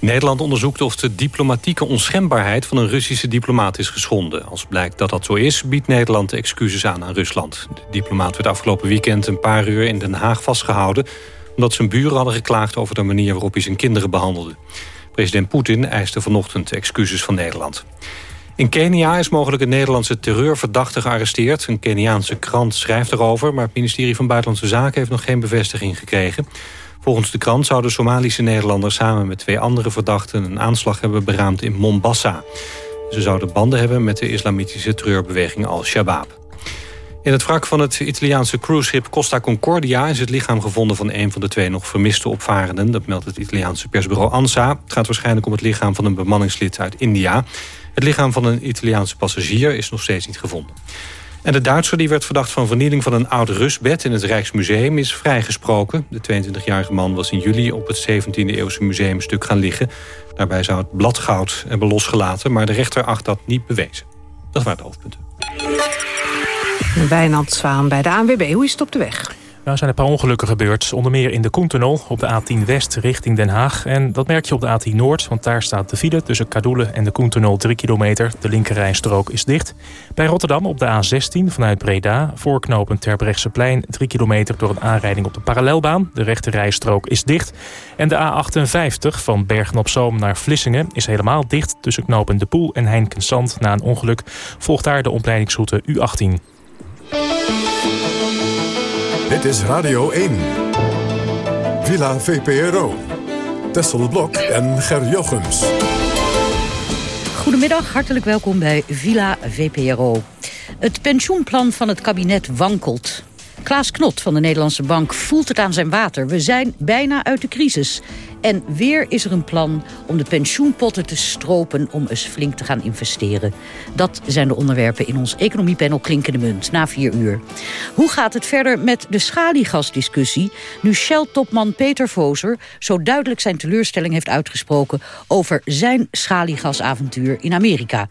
Nederland onderzoekt of de diplomatieke onschendbaarheid van een Russische diplomaat is geschonden. Als blijkt dat dat zo is, biedt Nederland excuses aan aan Rusland. De diplomaat werd afgelopen weekend een paar uur in Den Haag vastgehouden... omdat zijn buren hadden geklaagd over de manier waarop hij zijn kinderen behandelde. President Poetin eiste vanochtend excuses van Nederland. In Kenia is mogelijk een Nederlandse terreurverdachte gearresteerd. Een Keniaanse krant schrijft erover... maar het ministerie van Buitenlandse Zaken heeft nog geen bevestiging gekregen... Volgens de krant zouden Somalische Nederlanders samen met twee andere verdachten... een aanslag hebben beraamd in Mombasa. Ze zouden banden hebben met de islamitische terreurbeweging Al-Shabaab. In het wrak van het Italiaanse cruiseschip Costa Concordia... is het lichaam gevonden van een van de twee nog vermiste opvarenden. Dat meldt het Italiaanse persbureau ANSA. Het gaat waarschijnlijk om het lichaam van een bemanningslid uit India. Het lichaam van een Italiaanse passagier is nog steeds niet gevonden. En de Duitser die werd verdacht van vernieling van een oud rustbed in het Rijksmuseum is vrijgesproken. De 22-jarige man was in juli op het 17e-eeuwse museumstuk gaan liggen. Daarbij zou het bladgoud hebben losgelaten, maar de rechter acht dat niet bewezen. Dat waren de hoofdpunten. Wijnand Zwaan bij de ANWB. Hoe is het op de weg? Er zijn een paar ongelukken gebeurd. Onder meer in de Koentunnel op de A10 West richting Den Haag. En dat merk je op de A10 Noord, want daar staat de file tussen Kadoelen en de Koentunnel 3 kilometer. De linkerrijstrook is dicht. Bij Rotterdam op de A16 vanuit Breda, voorknopend Terbrechtseplein 3 kilometer door een aanrijding op de parallelbaan. De rechterrijstrook is dicht. En de A58 van Bergen op Zoom naar Vlissingen is helemaal dicht tussen knopen De Poel en Heinkensand. Na een ongeluk volgt daar de opleidingsroute U18. Dit is Radio 1. Villa VPRO. Tessel Blok en Ger Jochems. Goedemiddag, hartelijk welkom bij Villa VPRO. Het pensioenplan van het kabinet wankelt. Klaas Knot van de Nederlandse Bank voelt het aan zijn water. We zijn bijna uit de crisis. En weer is er een plan om de pensioenpotten te stropen... om eens flink te gaan investeren. Dat zijn de onderwerpen in ons economiepanel Klinkende Munt na vier uur. Hoe gaat het verder met de schaliegasdiscussie... nu Shell-topman Peter Voser zo duidelijk zijn teleurstelling heeft uitgesproken... over zijn schaliegasavontuur in Amerika?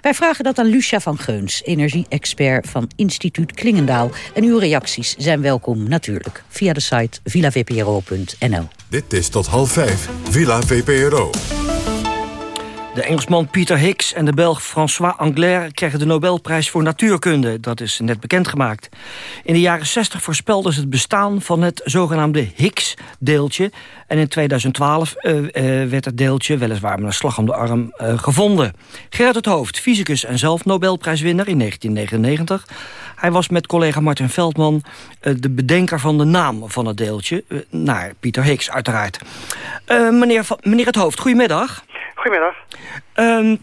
Wij vragen dat aan Lucia van Geuns, energie-expert van Instituut Klingendaal. En uw reacties zijn welkom natuurlijk via de site villavpro.nl. Dit is tot half vijf, Villa VPRO. De Engelsman Peter Higgs en de Belg François Anglaire krijgen de Nobelprijs voor natuurkunde. Dat is net bekendgemaakt. In de jaren 60 voorspelden ze het bestaan van het zogenaamde Higgs-deeltje. En in 2012 uh, uh, werd het deeltje, weliswaar met een slag om de arm, uh, gevonden. Gerard het Hoofd, fysicus en zelf Nobelprijswinnaar in 1999. Hij was met collega Martin Veldman de bedenker van de naam van het deeltje. naar Peter Higgs, uiteraard. meneer, meneer het Hoofd, goedemiddag. Goedemiddag. Um,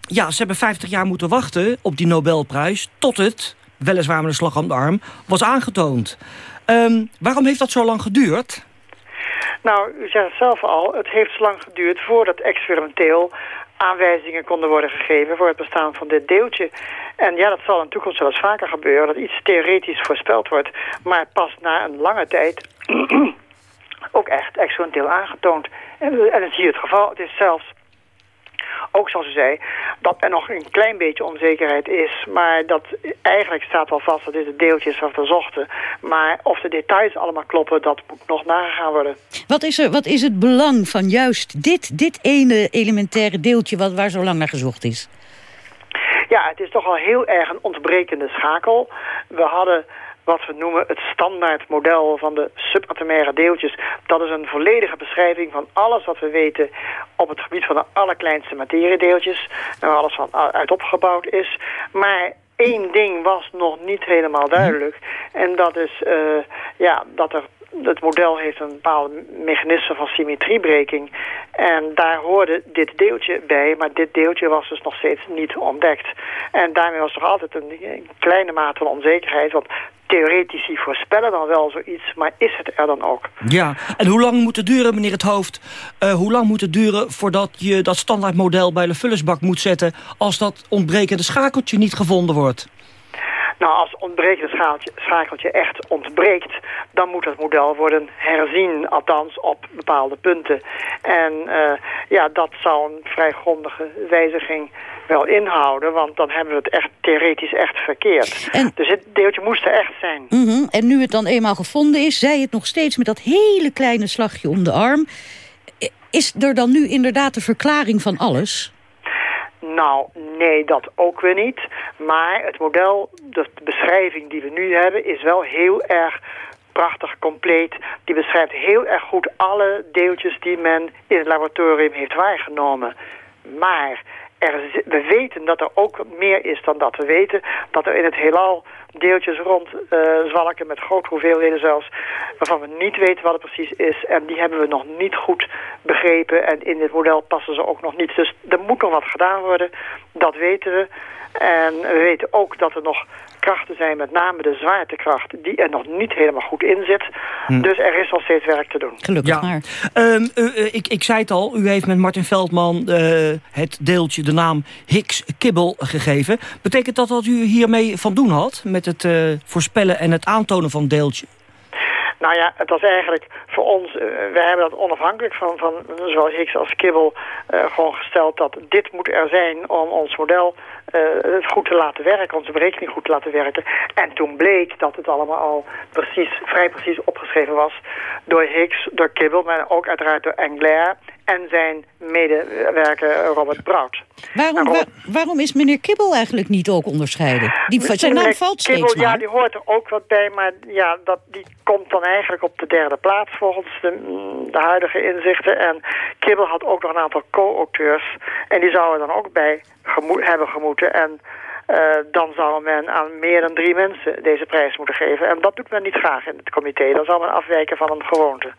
ja, ze hebben 50 jaar moeten wachten op die Nobelprijs... tot het, weliswaar met een slag om de arm, was aangetoond. Um, waarom heeft dat zo lang geduurd? Nou, u zegt het zelf al, het heeft zo lang geduurd voordat experimenteel aanwijzingen konden worden gegeven voor het bestaan van dit deeltje. En ja, dat zal in de toekomst wel eens vaker gebeuren, dat iets theoretisch voorspeld wordt, maar pas na een lange tijd ook echt experimenteel aangetoond. En, en dat is hier het geval. Het is zelfs ook zoals u zei, dat er nog een klein beetje onzekerheid is. Maar dat eigenlijk staat wel vast dat dit het deeltje is wat we zochten. Maar of de details allemaal kloppen, dat moet nog nagegaan worden. Wat is, er, wat is het belang van juist dit, dit ene elementaire deeltje wat, waar zo lang naar gezocht is? Ja, het is toch al heel erg een ontbrekende schakel. We hadden wat we noemen het standaardmodel van de subatomaire deeltjes. Dat is een volledige beschrijving van alles wat we weten op het gebied van de allerkleinste materiedeeltjes. En waar alles van uit opgebouwd is. Maar één ding was nog niet helemaal duidelijk. En dat is uh, ja, dat er het model heeft een bepaald mechanisme van symmetriebreking. En daar hoorde dit deeltje bij, maar dit deeltje was dus nog steeds niet ontdekt. En daarmee was er altijd een kleine mate van onzekerheid, want theoretici voorspellen dan wel zoiets, maar is het er dan ook? Ja, en hoe lang moet het duren, meneer het Hoofd? Uh, hoe lang moet het duren voordat je dat standaardmodel bij de vullersbak moet zetten... als dat ontbrekende schakeltje niet gevonden wordt? Nou, als het ontbrekende schakeltje, echt ontbreekt... dan moet het model worden herzien, althans op bepaalde punten. En uh, ja, dat zou een vrij grondige wijziging wel inhouden, want dan hebben we het echt theoretisch echt verkeerd. Dus het deeltje moest er echt zijn. Mm En nu het dan eenmaal gevonden is, zij het nog steeds met dat hele kleine slagje om de arm. Is er dan nu inderdaad de verklaring van alles? Nou, nee, dat ook weer niet. Maar het model, de beschrijving die we nu hebben, is wel heel erg prachtig compleet. Die beschrijft heel erg goed alle deeltjes die men in het laboratorium heeft waargenomen. Maar er, we weten dat er ook meer is dan dat. We weten dat er in het heelal deeltjes rond uh, zwalken met grote hoeveelheden zelfs, waarvan we niet weten wat het precies is. En die hebben we nog niet goed begrepen en in dit model passen ze ook nog niet. Dus er moet nog wat gedaan worden, dat weten we. En we weten ook dat er nog krachten zijn, met name de zwaartekracht, die er nog niet helemaal goed in zit. Hm. Dus er is nog steeds werk te doen. Gelukkig ja. maar. Um, ik, ik zei het al, u heeft met Martin Veldman uh, het deeltje de naam Higgs-Kibbel gegeven. Betekent dat dat u hiermee van doen had, met het uh, voorspellen en het aantonen van deeltje? Nou ja, het was eigenlijk voor ons, uh, we hebben dat onafhankelijk van, van zowel Higgs als Kibbel uh, gewoon gesteld dat dit moet er zijn om ons model uh, goed te laten werken, onze berekening goed te laten werken. En toen bleek dat het allemaal al precies, vrij precies opgeschreven was door Higgs, door Kibbel, maar ook uiteraard door Engler en zijn medewerker Robert Brout. Waarom, waarom is meneer Kibbel eigenlijk niet ook onderscheiden? Die, zijn naam valt Kibbel, steeds maar. Ja, die hoort er ook wat bij, maar ja, dat, die komt dan eigenlijk op de derde plaats volgens de, de huidige inzichten. En Kibbel had ook nog een aantal co-auteurs en die zouden dan ook bij hebben gemoeten. En uh, dan zou men aan meer dan drie mensen deze prijs moeten geven. En dat doet men niet graag in het comité. Dan zal men afwijken van een gewoonte.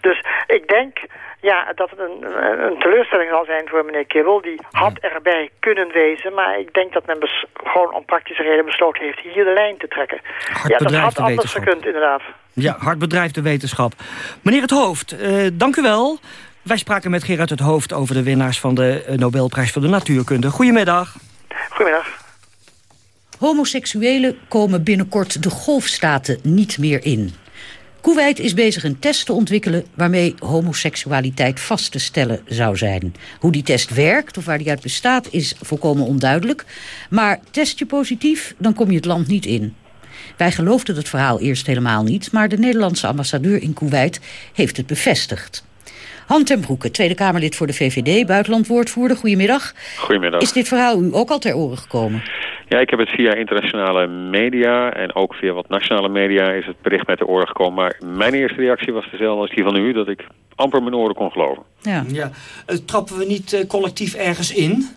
Dus ik denk ja, dat het een, een teleurstelling zal zijn voor meneer Kibbel. Die had erbij kunnen wezen. Maar ik denk dat men gewoon om praktische reden besloten heeft hier de lijn te trekken. Hard ja, dat had anders gekund inderdaad. Ja, hard bedrijf de wetenschap. Meneer het Hoofd, uh, dank u wel. Wij spraken met Gerard het Hoofd over de winnaars van de eh, Nobelprijs voor de Natuurkunde. Goedemiddag. Goedemiddag. Homoseksuelen komen binnenkort de golfstaten niet meer in. Kuwait is bezig een test te ontwikkelen waarmee homoseksualiteit vast te stellen zou zijn. Hoe die test werkt of waar die uit bestaat is volkomen onduidelijk. Maar test je positief, dan kom je het land niet in. Wij geloofden het verhaal eerst helemaal niet, maar de Nederlandse ambassadeur in Kuwait heeft het bevestigd. Han ten Broeke, Tweede Kamerlid voor de VVD, buitenlandwoordvoerder. Goedemiddag. Goedemiddag. Is dit verhaal u ook al ter oren gekomen? Ja, ik heb het via internationale media en ook via wat nationale media is het bericht met de oren gekomen. Maar mijn eerste reactie was dezelfde als die van u, dat ik amper mijn oren kon geloven. Ja. ja. Uh, trappen we niet uh, collectief ergens in?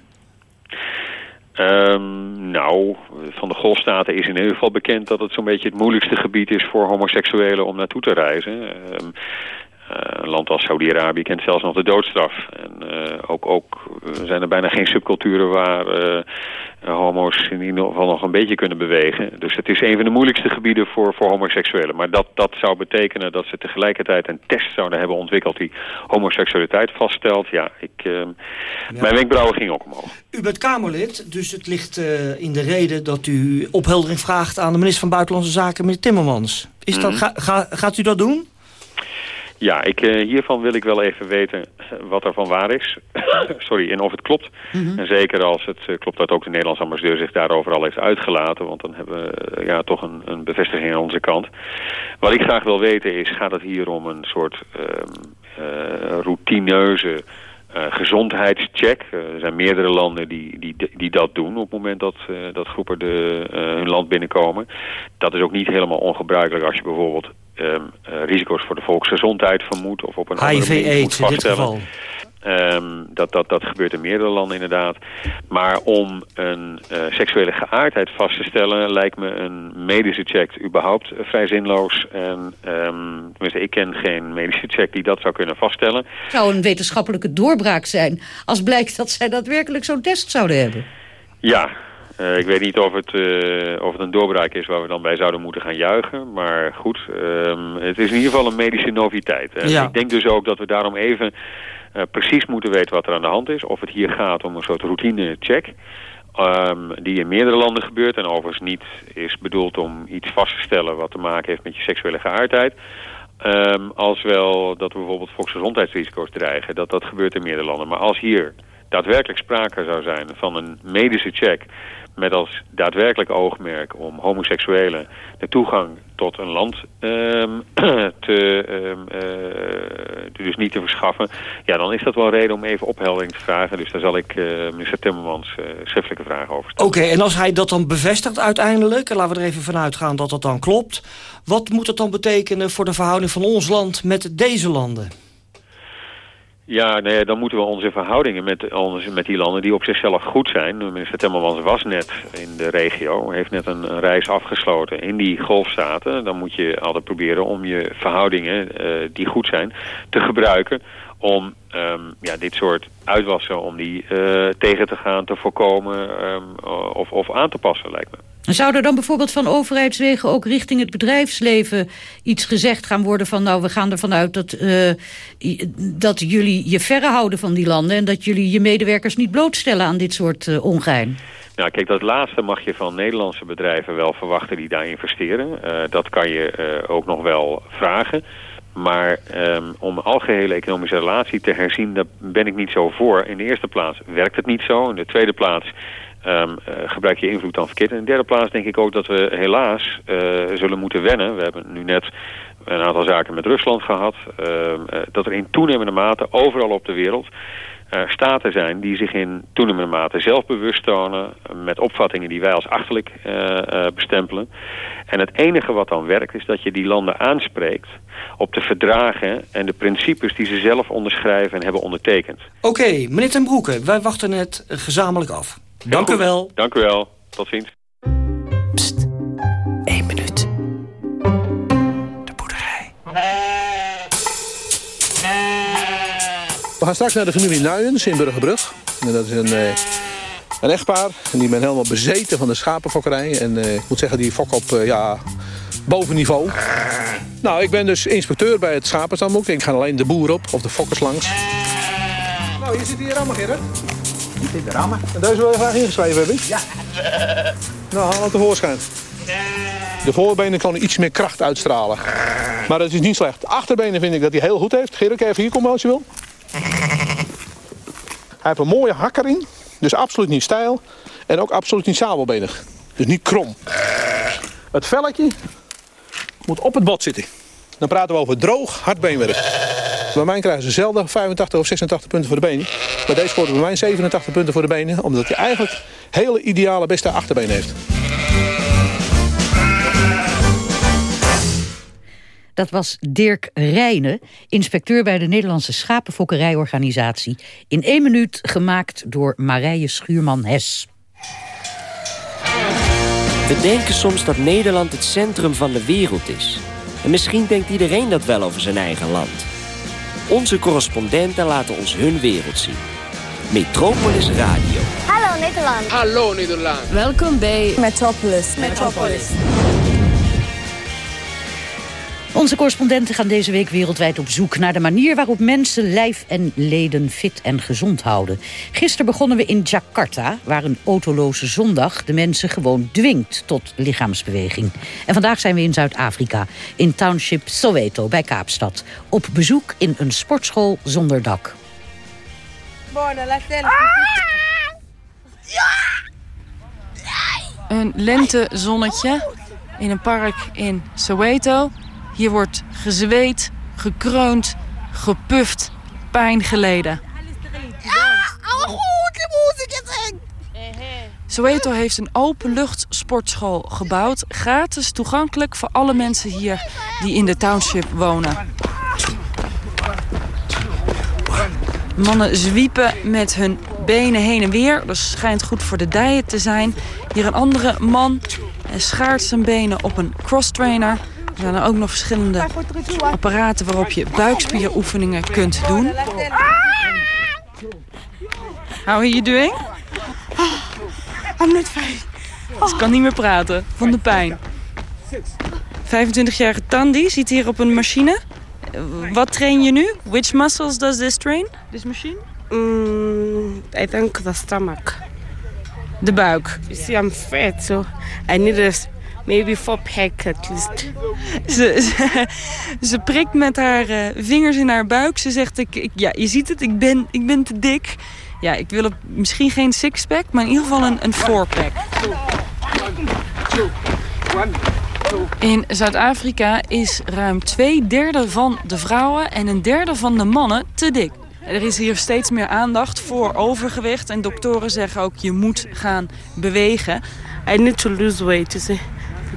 Um, nou, van de golfstaten is in ieder geval bekend dat het zo'n beetje het moeilijkste gebied is voor homoseksuelen om naartoe te reizen. Um, een land als Saudi-Arabië kent zelfs nog de doodstraf. En ook, ook zijn er bijna geen subculturen waar homo's in ieder geval nog een beetje kunnen bewegen. Dus het is een van de moeilijkste gebieden voor, voor homoseksuelen. Maar dat, dat zou betekenen dat ze tegelijkertijd een test zouden hebben ontwikkeld die homoseksualiteit vaststelt. Ja, ik, ja. mijn wenkbrauwen gingen ook omhoog. U bent Kamerlid, dus het ligt in de reden dat u opheldering vraagt aan de minister van Buitenlandse Zaken, meneer Timmermans. Is dat, ga, ga, gaat u dat doen? Ja, ik, uh, hiervan wil ik wel even weten wat er van waar is. Sorry, en of het klopt. Mm -hmm. En zeker als het uh, klopt dat ook de Nederlandse ambassadeur zich daarover al heeft uitgelaten. Want dan hebben we ja, toch een, een, bevestiging aan onze kant. Wat ik graag wil weten is, gaat het hier om een soort routineuze uh, gezondheidscheck. Uh, er zijn meerdere landen die, die, die dat doen op het moment dat, uh, dat groepen de, hun land binnenkomen. Dat is ook niet helemaal ongebruikelijk als je bijvoorbeeld um, risico's voor de volksgezondheid vermoedt of op een HIV andere manier moet vaststellen. Um, dat, dat, dat gebeurt in meerdere landen inderdaad. Maar om een uh, seksuele geaardheid vast te stellen... lijkt me een medische check überhaupt uh, vrij zinloos. En um, tenminste, ik ken geen medische check die dat zou kunnen vaststellen. Het zou een wetenschappelijke doorbraak zijn... als blijkt dat zij daadwerkelijk zo'n test zouden hebben. Ja, uh, ik weet niet of het, uh, of het een doorbraak is waar we dan bij zouden moeten gaan juichen. Maar goed, um, het is in ieder geval een medische noviteit. Ja. ik denk dus ook dat we daarom even uh, precies moeten weten wat er aan de hand is. Of het hier gaat om een soort routine-check. Um, die in meerdere landen gebeurt en overigens niet is bedoeld om iets vast te stellen wat te maken heeft met je seksuele geaardheid. Um, als wel dat we bijvoorbeeld volksgezondheidsrisico's dreigen. Dat dat gebeurt in meerdere landen. Maar als hier daadwerkelijk sprake zou zijn van een medische check met als daadwerkelijk oogmerk om homoseksuelen de toegang tot een land um, te, um, uh, dus niet te verschaffen, ja, dan is dat wel reden om even opheldering te vragen. Dus daar zal ik uh, minister Timmermans uh, schriftelijke vragen over stellen. Oké, en als hij dat dan bevestigt uiteindelijk, laten we er even vanuit gaan dat dat dan klopt, wat moet het dan betekenen voor de verhouding van ons land met deze landen? Ja, nee, dan moeten we onze verhoudingen met, onze, met die landen die op zichzelf goed zijn. Minister Timmermans was net in de regio, heeft net een, reis afgesloten in die golfstaten. Dan moet je altijd proberen om je verhoudingen uh, die goed zijn te gebruiken om um, ja, dit soort uitwassen, om die uh, tegen te gaan, te voorkomen um, of, of aan te passen, lijkt me. Zou er dan bijvoorbeeld van overheidswegen ook richting het bedrijfsleven iets gezegd gaan worden van nou we gaan ervan uit dat, uh, dat jullie je verre houden van die landen en dat jullie je medewerkers niet blootstellen aan dit soort uh, ongein? Nou, kijk, dat laatste mag je van Nederlandse bedrijven wel verwachten die daar investeren. Uh, dat kan je ook nog wel vragen. Maar um, om algehele economische relatie te herzien, daar ben ik niet zo voor. In de eerste plaats werkt het niet zo. In de tweede plaats um, uh, gebruik je invloed dan verkeerd. En in de derde plaats denk ik ook dat we helaas uh, zullen moeten wennen. We hebben nu net een aantal zaken met Rusland gehad. Uh, dat er in toenemende mate overal op de wereld staten zijn die zich in toenemende mate zelfbewust tonen met opvattingen die wij als achterlijk bestempelen. En het enige wat dan werkt is dat je die landen aanspreekt op de verdragen en de principes die ze zelf onderschrijven en hebben ondertekend. Oké, meneer ten Broeke, wij wachten het gezamenlijk af. Dank u wel. Dank u wel. Tot ziens. Pst, één minuut. De boerderij. We gaan straks naar de familie Nuyens in Burgerbrug. En dat is een, uh, een echtpaar. En die ben helemaal bezeten van de schapenfokkerij. En uh, ik moet zeggen, die fok op uh, ja, bovenniveau. Nou, ik ben dus inspecteur bij het schapenstamboek. Ik ga alleen de boer op, of de fokkers langs. Nou, hier zit hier allemaal, Gerrit. Hier zit de rammen. En deze wil je graag ingeschreven hebben? Ja. Nou, haal het tevoorschijn. De voorbenen kan iets meer kracht uitstralen. Maar dat is niet slecht. De achterbenen vind ik dat hij heel goed heeft. Gerrit, even hier komen als je wil. Hij heeft een mooie hakkering. Dus absoluut niet stijl. En ook absoluut niet sabelbenig. Dus niet krom. Het velletje moet op het bot zitten. Dan praten we over droog hardbeenwerk. Bij mij krijgen ze zelden 85 of 86 punten voor de benen. Maar deze scoort bij mij 87 punten voor de benen. Omdat hij eigenlijk hele ideale beste achterbeen heeft. Dat was Dirk Rijnen, inspecteur bij de Nederlandse Schapenfokkerijorganisatie. In één minuut gemaakt door Marije Schuurman-Hes. We denken soms dat Nederland het centrum van de wereld is. En misschien denkt iedereen dat wel over zijn eigen land. Onze correspondenten laten ons hun wereld zien. Metropolis Radio. Hallo Nederland. Hallo Nederland. Welkom bij Metropolis. Metropolis. Onze correspondenten gaan deze week wereldwijd op zoek naar de manier waarop mensen lijf en leden fit en gezond houden. Gisteren begonnen we in Jakarta, waar een autoloze zondag de mensen gewoon dwingt tot lichaamsbeweging. En vandaag zijn we in Zuid-Afrika, in township Soweto bij Kaapstad, op bezoek in een sportschool zonder dak. Een lentezonnetje in een park in Soweto. Hier wordt gezweet, gekroond, gepuft, pijn geleden. Soweto heeft een openlucht sportschool gebouwd. Gratis toegankelijk voor alle mensen hier die in de township wonen. Mannen zwiepen met hun benen heen en weer. Dat schijnt goed voor de dijen te zijn. Hier een andere man schaart zijn benen op een crosstrainer. Er zijn er ook nog verschillende apparaten waarop je buikspieroefeningen kunt doen. How are you doing? I'm not fine. Ze kan niet meer praten van de pijn. 25-jarige Tandy zit hier op een machine. Wat train je nu? Which muscles does this train? This machine? Mm, I think the stomach. De buik. You see, I'm fat, so I need a, maybe four pack at least. Ze, ze, ze prikt met haar eh, vingers in haar buik. Ze zegt, ik, ik, ja, je ziet het, ik ben, ik ben te dik. Ja, ik wil op, misschien geen sixpack, maar in ieder geval een, een fourpack. In Zuid-Afrika is ruim twee derde van de vrouwen en een derde van de mannen te dik. Er is hier steeds meer aandacht voor overgewicht. En doktoren zeggen ook, je moet gaan bewegen. I need to lose weight, you see.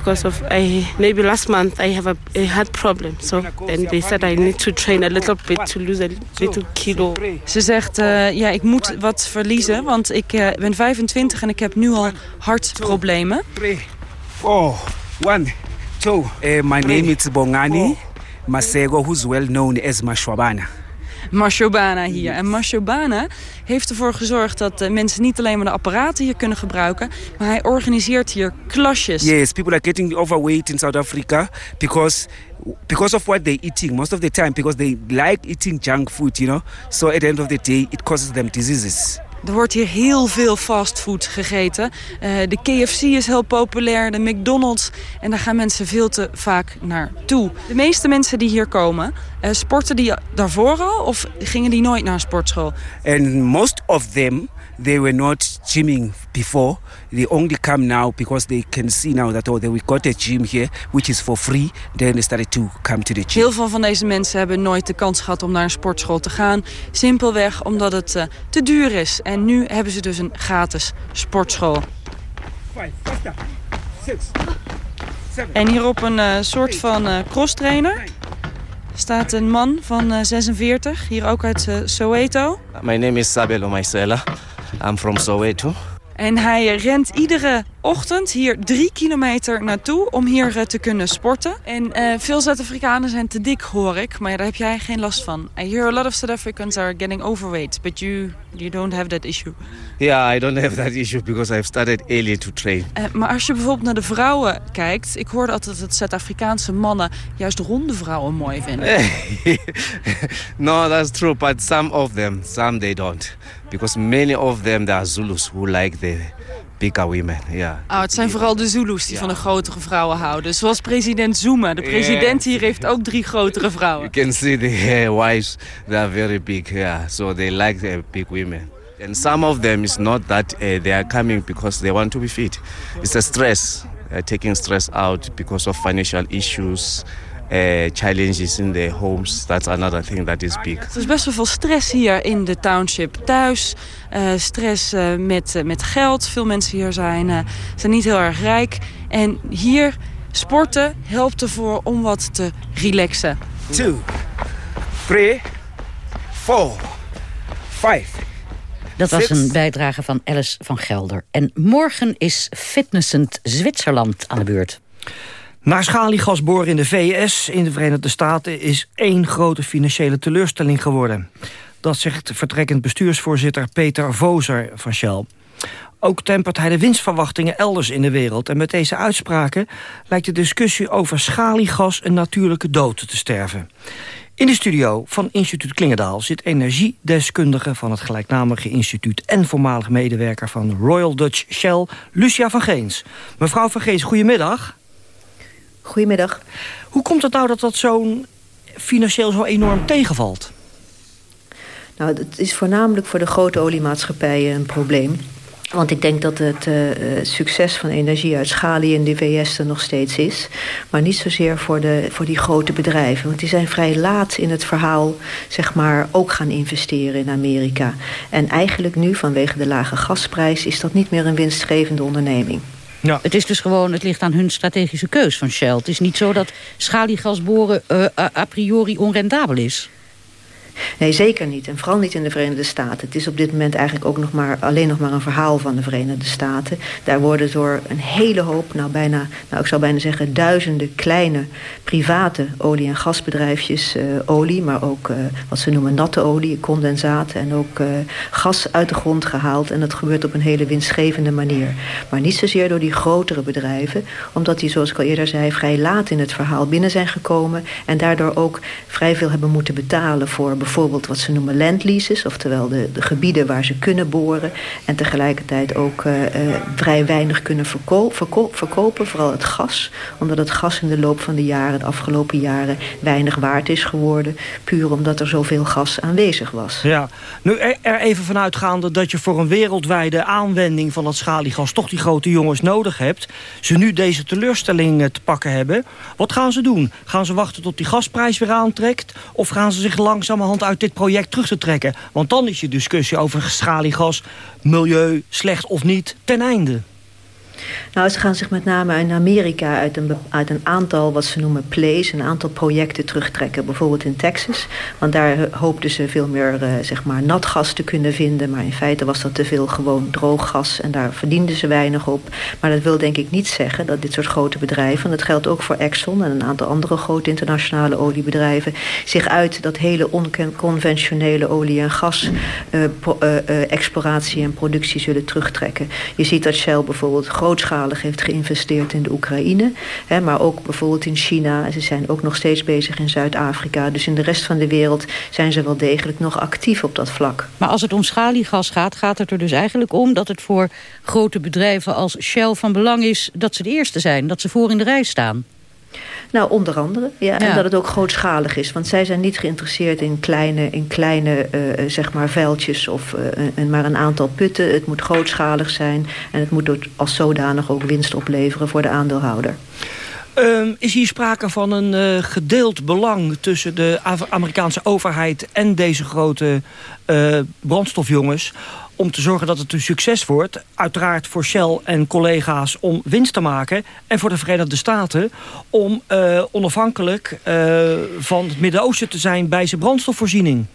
Because of, I, maybe last month I have a, a heart problem. So then they said I need to train a little bit to lose a little kilo. Ze zegt, uh, ja, ik moet wat verliezen, want ik uh, ben 25 en ik heb nu al hartproblemen. Oh, one, two. Uh, my name is Bongani Masego, who's well known as Mashwabana. Mashobana hier. En Mashobana heeft ervoor gezorgd dat uh, mensen niet alleen maar de apparaten hier kunnen gebruiken, maar hij organiseert hier klasjes. Yes, people are getting overweight in South Africa because because of what they're eating most of the time because they like eating junk food, you know. So at the end of the day it causes them diseases. Er wordt hier heel veel fastfood gegeten. Uh, de KFC is heel populair, de McDonald's. En daar gaan mensen veel te vaak naartoe. De meeste mensen die hier komen, uh, sporten die daarvoor al? Of gingen die nooit naar een sportschool? And most of them, they were not gymming before. They only come now because they can see now that oh, we got a gym here, which is for free. Then they started to come to the gym. Heel veel van deze mensen hebben nooit de kans gehad om naar een sportschool te gaan. Simpelweg omdat het uh, te duur is. En nu hebben ze dus een gratis sportschool. En hier op een uh, soort van uh, crosstrainer staat een man van uh, 46, hier ook uit Soweto. My name is Sabelo Maisela. I'm from Soweto. En hij rent iedere ochtend hier drie kilometer naartoe om hier uh, te kunnen sporten. En uh, veel Zuid-Afrikanen zijn te dik, hoor ik. Maar ja, daar heb jij geen last van. I hear a lot of South Africans are getting overweight. But you, you don't have that issue. Yeah, I don't have that issue because I've started early to train. Uh, maar als je bijvoorbeeld naar de vrouwen kijkt. Ik hoorde altijd dat Zuid-Afrikaanse mannen juist ronde vrouwen mooi vinden. no, that's true. But some of them, some they don't. Because many of them, are Zulus who like the bigger women. Yeah. Oh, het zijn vooral de Zulus die van de grotere vrouwen houden. Zoals president Zuma. De president hier heeft ook drie grotere vrouwen. You can see the wives, they are very big. Yeah. So they like the big women. And some of them is not that uh, they are coming because they want to be fit. It's a stress. Taking stress out because of financial issues. Uh, challenges in their homes. That's another thing that is big. Er is best wel veel stress hier in de township thuis. Uh, stress uh, met, met geld. Veel mensen hier zijn, zijn niet heel erg rijk. En hier sporten helpt ervoor om wat te relaxen. Two, three, four, five. Dat was een bijdrage van Alice van Gelder. En morgen is fitnessend Zwitserland aan de beurt. Na schaliegas boren in de VS, in de Verenigde Staten... is één grote financiële teleurstelling geworden. Dat zegt vertrekkend bestuursvoorzitter Peter Vozer van Shell. Ook tempert hij de winstverwachtingen elders in de wereld. En met deze uitspraken lijkt de discussie over schaliegas... een natuurlijke dood te sterven. In de studio van instituut Klingendaal zit energiedeskundige van het gelijknamige instituut en voormalig medewerker van Royal Dutch Shell, Lucia van Geens. Mevrouw van Geens, goedemiddag. Goedemiddag. Hoe komt het nou dat dat zo'n financieel zo enorm tegenvalt? Nou, het is voornamelijk voor de grote oliemaatschappijen een probleem. Want ik denk dat het uh, succes van energie uit schalie in de VS er nog steeds is. Maar niet zozeer voor, de, voor die grote bedrijven. Want die zijn vrij laat in het verhaal zeg maar, ook gaan investeren in Amerika. En eigenlijk nu, vanwege de lage gasprijs... is dat niet meer een winstgevende onderneming. Het is dus gewoon, het ligt aan hun strategische keus van Shell. Het is niet zo dat schaliegas boren uh, a priori onrendabel is. Nee, zeker niet. En vooral niet in de Verenigde Staten. Het is op dit moment eigenlijk ook nog maar, alleen nog maar een verhaal van de Verenigde Staten. Daar worden door een hele hoop, nou bijna, nou ik zou bijna zeggen duizenden kleine private olie- en gasbedrijfjes uh, olie, maar ook uh, wat ze noemen natte olie, condensaat en ook uh, gas uit de grond gehaald. En dat gebeurt op een hele winstgevende manier. Maar niet zozeer door die grotere bedrijven, omdat die, zoals ik al eerder zei, vrij laat in het verhaal binnen zijn gekomen en daardoor ook vrij veel hebben moeten betalen voor bijvoorbeeld wat ze noemen landleases, oftewel de, de gebieden waar ze kunnen boren en tegelijkertijd ook uh, uh, vrij weinig kunnen verko verko verkopen, vooral het gas, omdat het gas in de loop van de jaren, de afgelopen jaren, weinig waard is geworden, puur omdat er zoveel gas aanwezig was. Ja, nu er, even vanuitgaande dat je voor een wereldwijde aanwending van dat schaliegas toch die grote jongens nodig hebt, ze nu deze teleurstelling te pakken hebben, wat gaan ze doen? Gaan ze wachten tot die gasprijs weer aantrekt of gaan ze zich langzamerhand uit dit project terug te trekken. Want dan is je discussie over schaliegas, milieu, slecht of niet, ten einde. Nou, ze gaan zich met name in Amerika uit een, uit een aantal wat ze noemen plays, een aantal projecten terugtrekken. Bijvoorbeeld in Texas, want daar hoopten ze veel meer uh, zeg maar nat gas te kunnen vinden. Maar in feite was dat te veel gewoon droog gas en daar verdienden ze weinig op. Maar dat wil denk ik niet zeggen dat dit soort grote bedrijven, en dat geldt ook voor Exxon en een aantal andere grote internationale oliebedrijven, zich uit dat hele onconventionele olie- en gas uh, uh, exploratie en productie zullen terugtrekken. Je ziet dat Shell bijvoorbeeld grootschalig heeft geïnvesteerd in de Oekraïne. Hè, maar ook bijvoorbeeld in China. Ze zijn ook nog steeds bezig in Zuid-Afrika. Dus in de rest van de wereld zijn ze wel degelijk nog actief op dat vlak. Maar als het om schaliegas gaat, gaat het er dus eigenlijk om... dat het voor grote bedrijven als Shell van belang is dat ze de eerste zijn. Dat ze voor in de rij staan. Nou, onder andere. Ja, En dat het ook grootschalig is. Want zij zijn niet geïnteresseerd in kleine, in kleine uh, zeg maar veldjes of uh, maar een aantal putten. Het moet grootschalig zijn. En het moet als zodanig ook winst opleveren voor de aandeelhouder. Um, is hier sprake van een uh, gedeeld belang tussen de Amerikaanse overheid en deze grote uh, brandstofjongens om te zorgen dat het een succes wordt. Uiteraard voor Shell en collega's om winst te maken. En voor de Verenigde Staten om uh, onafhankelijk uh, van het Midden-Oosten te zijn bij zijn brandstofvoorziening.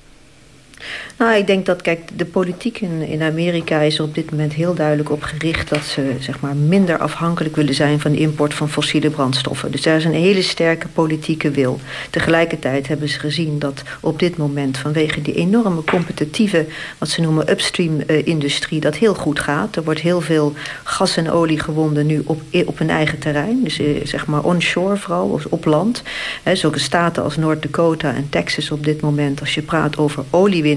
Nou, ik denk dat, kijk, de politiek in, in Amerika is er op dit moment heel duidelijk op gericht... dat ze zeg maar, minder afhankelijk willen zijn van de import van fossiele brandstoffen. Dus daar is een hele sterke politieke wil. Tegelijkertijd hebben ze gezien dat op dit moment... vanwege die enorme competitieve, wat ze noemen upstream-industrie... dat heel goed gaat. Er wordt heel veel gas en olie gewonnen nu op, op hun eigen terrein. Dus zeg maar onshore vooral, of op land. Zulke staten als Noord-Dakota en Texas op dit moment... als je praat over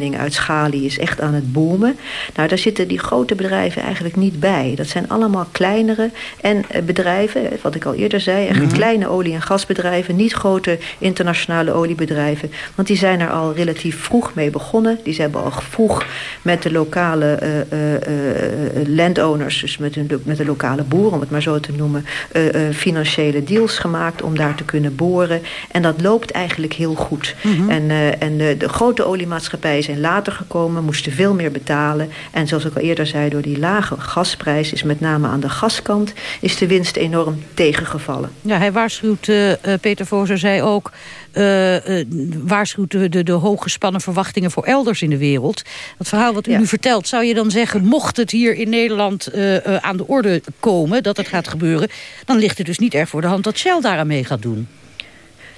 uit schalie is echt aan het boomen. Nou, daar zitten die grote bedrijven eigenlijk niet bij. Dat zijn allemaal kleinere en bedrijven, wat ik al eerder zei... echt mm -hmm. kleine olie- en gasbedrijven, niet grote internationale oliebedrijven. Want die zijn er al relatief vroeg mee begonnen. Die hebben al vroeg met de lokale uh, uh, uh, landowners... dus met, hun, met de lokale boeren, om het maar zo te noemen... financiële deals gemaakt om daar te kunnen boren. En dat loopt eigenlijk heel goed. Mm -hmm. En, en de, de grote oliemaatschappijen zijn later gekomen, moesten veel meer betalen. En zoals ik al eerder zei, door die lage gasprijs... is met name aan de gaskant is de winst enorm tegengevallen. Ja, hij waarschuwt, uh, Peter Vozer zei ook... Uh, uh, waarschuwt de, de, de hooggespannen verwachtingen voor elders in de wereld. Dat verhaal wat u ja. nu vertelt, zou je dan zeggen... mocht het hier in Nederland aan de orde komen, dat het gaat gebeuren... dan ligt het dus niet erg voor de hand dat Shell daaraan mee gaat doen.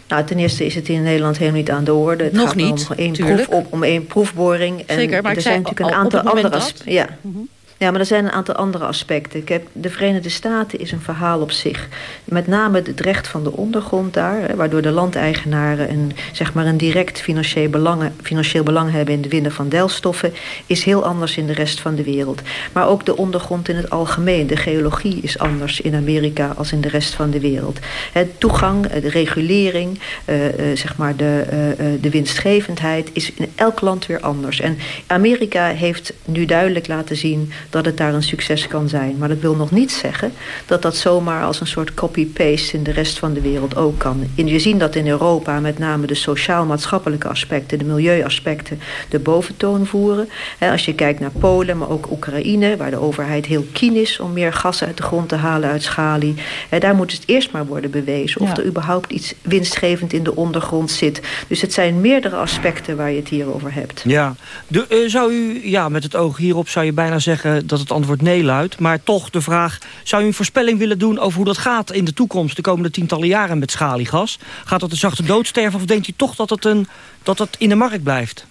Nou, ten eerste is het in Nederland helemaal niet aan de orde. Het Nog gaat niet, om één, proef, om, om één proefboring. En Zeker, maar er zijn natuurlijk een aantal andere aspecten. Ja. Mm -hmm. Ja, maar er zijn een aantal andere aspecten. Ik heb, de Verenigde Staten is een verhaal op zich. Met name het recht van de ondergrond daar... Hè, waardoor de landeigenaren een, zeg maar een direct financieel belang, financieel belang hebben... in de winnen van delfstoffen... is heel anders in de rest van de wereld. Maar ook de ondergrond in het algemeen. De geologie is anders in Amerika als in de rest van de wereld. Het toegang, de regulering, uh, uh, zeg maar de, de winstgevendheid... is in elk land weer anders. En Amerika heeft nu duidelijk laten zien dat het daar een succes kan zijn. Maar dat wil nog niet zeggen dat dat zomaar als een soort copy-paste in de rest van de wereld ook kan. En je ziet dat in Europa met name de sociaal-maatschappelijke aspecten, de milieuaspecten, de boventoon voeren. Als je kijkt naar Polen, maar ook Oekraïne, waar de overheid heel keen is om meer gas uit de grond te halen uit schalie. Daar moet het eerst maar worden bewezen of ja. er überhaupt iets winstgevend in de ondergrond zit. Dus het zijn meerdere aspecten waar je het hier over hebt. Ja, de, uh, zou u, ja, met het oog hierop zou je bijna zeggen dat het antwoord nee luidt. Maar toch de vraag, zou u een voorspelling willen doen over hoe dat gaat in de toekomst, de komende tientallen jaren met schaliegas? Gaat dat een zachte dood sterven of denkt u toch dat het, een, dat het in de markt blijft?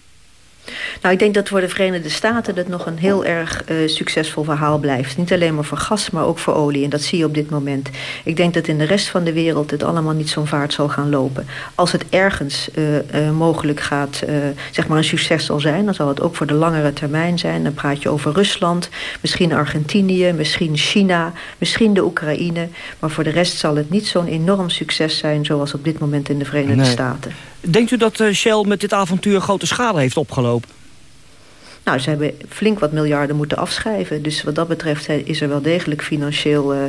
Nou, ik denk dat voor de Verenigde Staten dat nog een heel erg uh, succesvol verhaal blijft. Niet alleen maar voor gas, maar ook voor olie. En dat zie je op dit moment. Ik denk dat in de rest van de wereld het allemaal niet zo'n vaart zal gaan lopen. Als het ergens uh, uh, mogelijk gaat, zeg maar een succes zal zijn... dan zal het ook voor de langere termijn zijn. Dan praat je over Rusland, misschien Argentinië, misschien China... misschien de Oekraïne. Maar voor de rest zal het niet zo'n enorm succes zijn... zoals op dit moment in de Verenigde nee. Staten. Denkt u dat Shell met dit avontuur grote schade heeft opgelopen? Nou, ze hebben flink wat miljarden moeten afschrijven. Dus wat dat betreft is er wel degelijk financieel uh,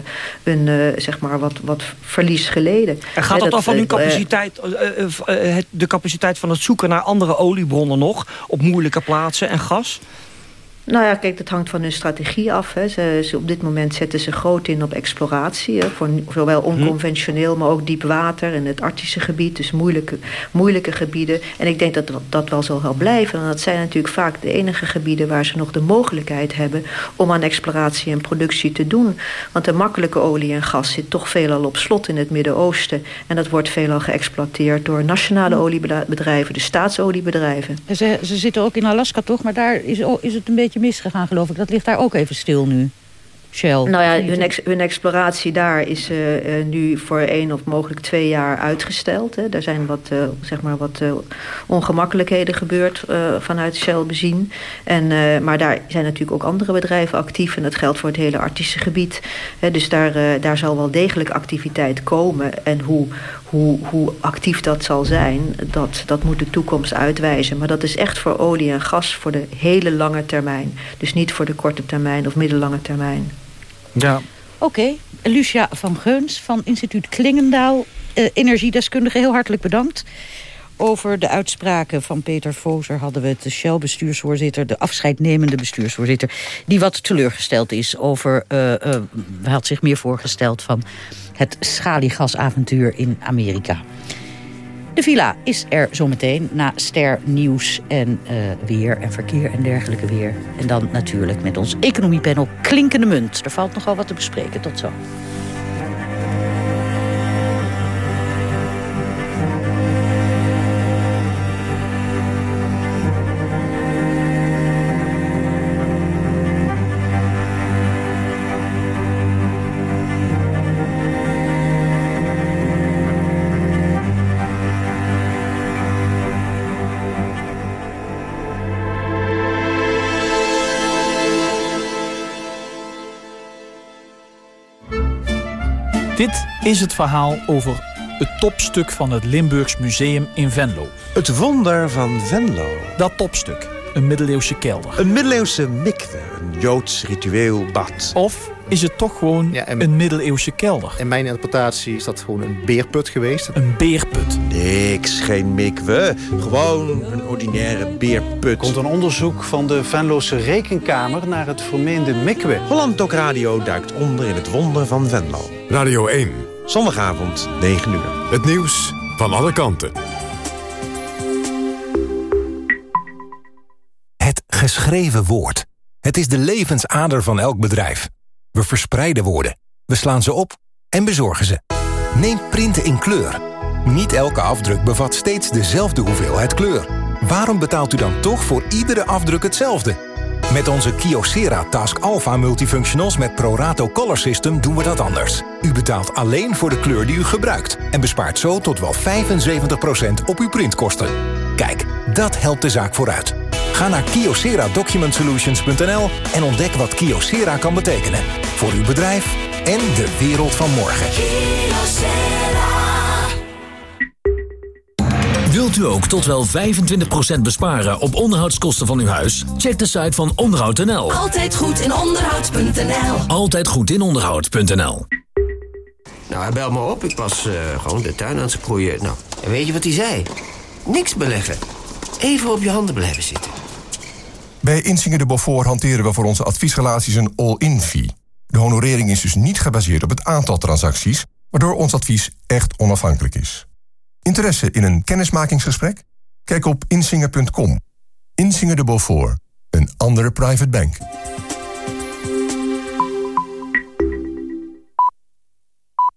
een, uh, zeg maar wat, wat verlies geleden. En gaat dat, dat dan van uw capaciteit, uh, de capaciteit van het zoeken naar andere oliebronnen nog... op moeilijke plaatsen en gas? Nou ja, kijk, dat hangt van hun strategie af. Hè. Ze, ze, op dit moment zetten ze groot in op exploratie. Hè, voor zowel onconventioneel, maar ook diep water en het Arctische gebied. Dus moeilijke, moeilijke gebieden. En ik denk dat dat wel zo zal blijven. En dat zijn natuurlijk vaak de enige gebieden waar ze nog de mogelijkheid hebben... om aan exploratie en productie te doen. Want de makkelijke olie en gas zit toch veelal op slot in het Midden-Oosten. En dat wordt veelal geëxploiteerd door nationale oliebedrijven, de staatsoliebedrijven. Ze, ze zitten ook in Alaska toch, maar daar is, is het een beetje misgegaan, geloof ik. Dat ligt daar ook even stil nu. Shell. Nou ja, hun, ex, hun exploratie daar is uh, uh, nu voor één of mogelijk twee jaar uitgesteld. Hè. Er zijn wat, uh, zeg maar wat ongemakkelijkheden gebeurd vanuit Shell bezien. En, maar daar zijn natuurlijk ook andere bedrijven actief. En dat geldt voor het hele Arctische gebied. Hè. Dus daar, daar zal wel degelijk activiteit komen. En hoe, hoe, hoe actief dat zal zijn, dat, dat moet de toekomst uitwijzen. Maar dat is echt voor olie en gas voor de hele lange termijn. Dus niet voor de korte termijn of middellange termijn. Ja. Oké, okay. Lucia van Geuns van instituut Klingendaal. Uh, energiedeskundige, heel hartelijk bedankt. Over de uitspraken van Peter Vozer hadden we het de Shell-bestuursvoorzitter... de afscheidnemende bestuursvoorzitter... die wat teleurgesteld is over... Uh, uh, had zich meer voorgesteld van het schaliegasavontuur in Amerika. De villa is er zometeen na ster, nieuws en uh, weer en verkeer en dergelijke weer. En dan natuurlijk met ons economiepanel Klinkende Munt. Er valt nogal wat te bespreken. Tot zo. Dit is het verhaal over het topstuk van het Limburgs Museum in Venlo. Het wonder van Venlo. Dat topstuk een middeleeuwse kelder? Een middeleeuwse mikwe, een Joods ritueel bad. Of is het toch gewoon een middeleeuwse kelder? In mijn interpretatie is dat gewoon een beerput geweest. Een beerput? Niks, geen mikwe. Gewoon een ordinaire beerput. Er komt een onderzoek van de Venloze Rekenkamer naar het vermeende mikwe. Holland Doc Radio duikt onder in het wonder van Venlo. Radio 1. Zondagavond, 9 uur. Het nieuws van alle kanten. Het geschreven woord. Het is de levensader van elk bedrijf. We verspreiden woorden, we slaan ze op en bezorgen ze. Neem printen in kleur. Niet elke afdruk bevat steeds dezelfde hoeveelheid kleur. Waarom betaalt u dan toch voor iedere afdruk hetzelfde? Met onze Kyocera Task Alpha Multifunctionals met Prorato Color System doen we dat anders. U betaalt alleen voor de kleur die u gebruikt en bespaart zo tot wel 75% op uw printkosten. Kijk, dat helpt de zaak vooruit. Ga naar kyocera-document-solutions.nl en ontdek wat Kyocera kan betekenen. Voor uw bedrijf en de wereld van morgen. Wilt u ook tot wel 25% besparen op onderhoudskosten van uw huis? Check de site van onderhoud.nl. Altijd goed in onderhoud.nl. Altijd goed in onderhoud.nl. Nou, hij belt me op. Ik was uh, gewoon de tuin aan het sproeien. Nou, en weet je wat hij zei? Niks beleggen. Even op je handen blijven zitten. Bij Insinger de Beaufort hanteren we voor onze adviesrelaties een all-in fee. De honorering is dus niet gebaseerd op het aantal transacties... waardoor ons advies echt onafhankelijk is. Interesse in een kennismakingsgesprek? Kijk op insinger.com. Insinger de Beaufort, een andere private bank.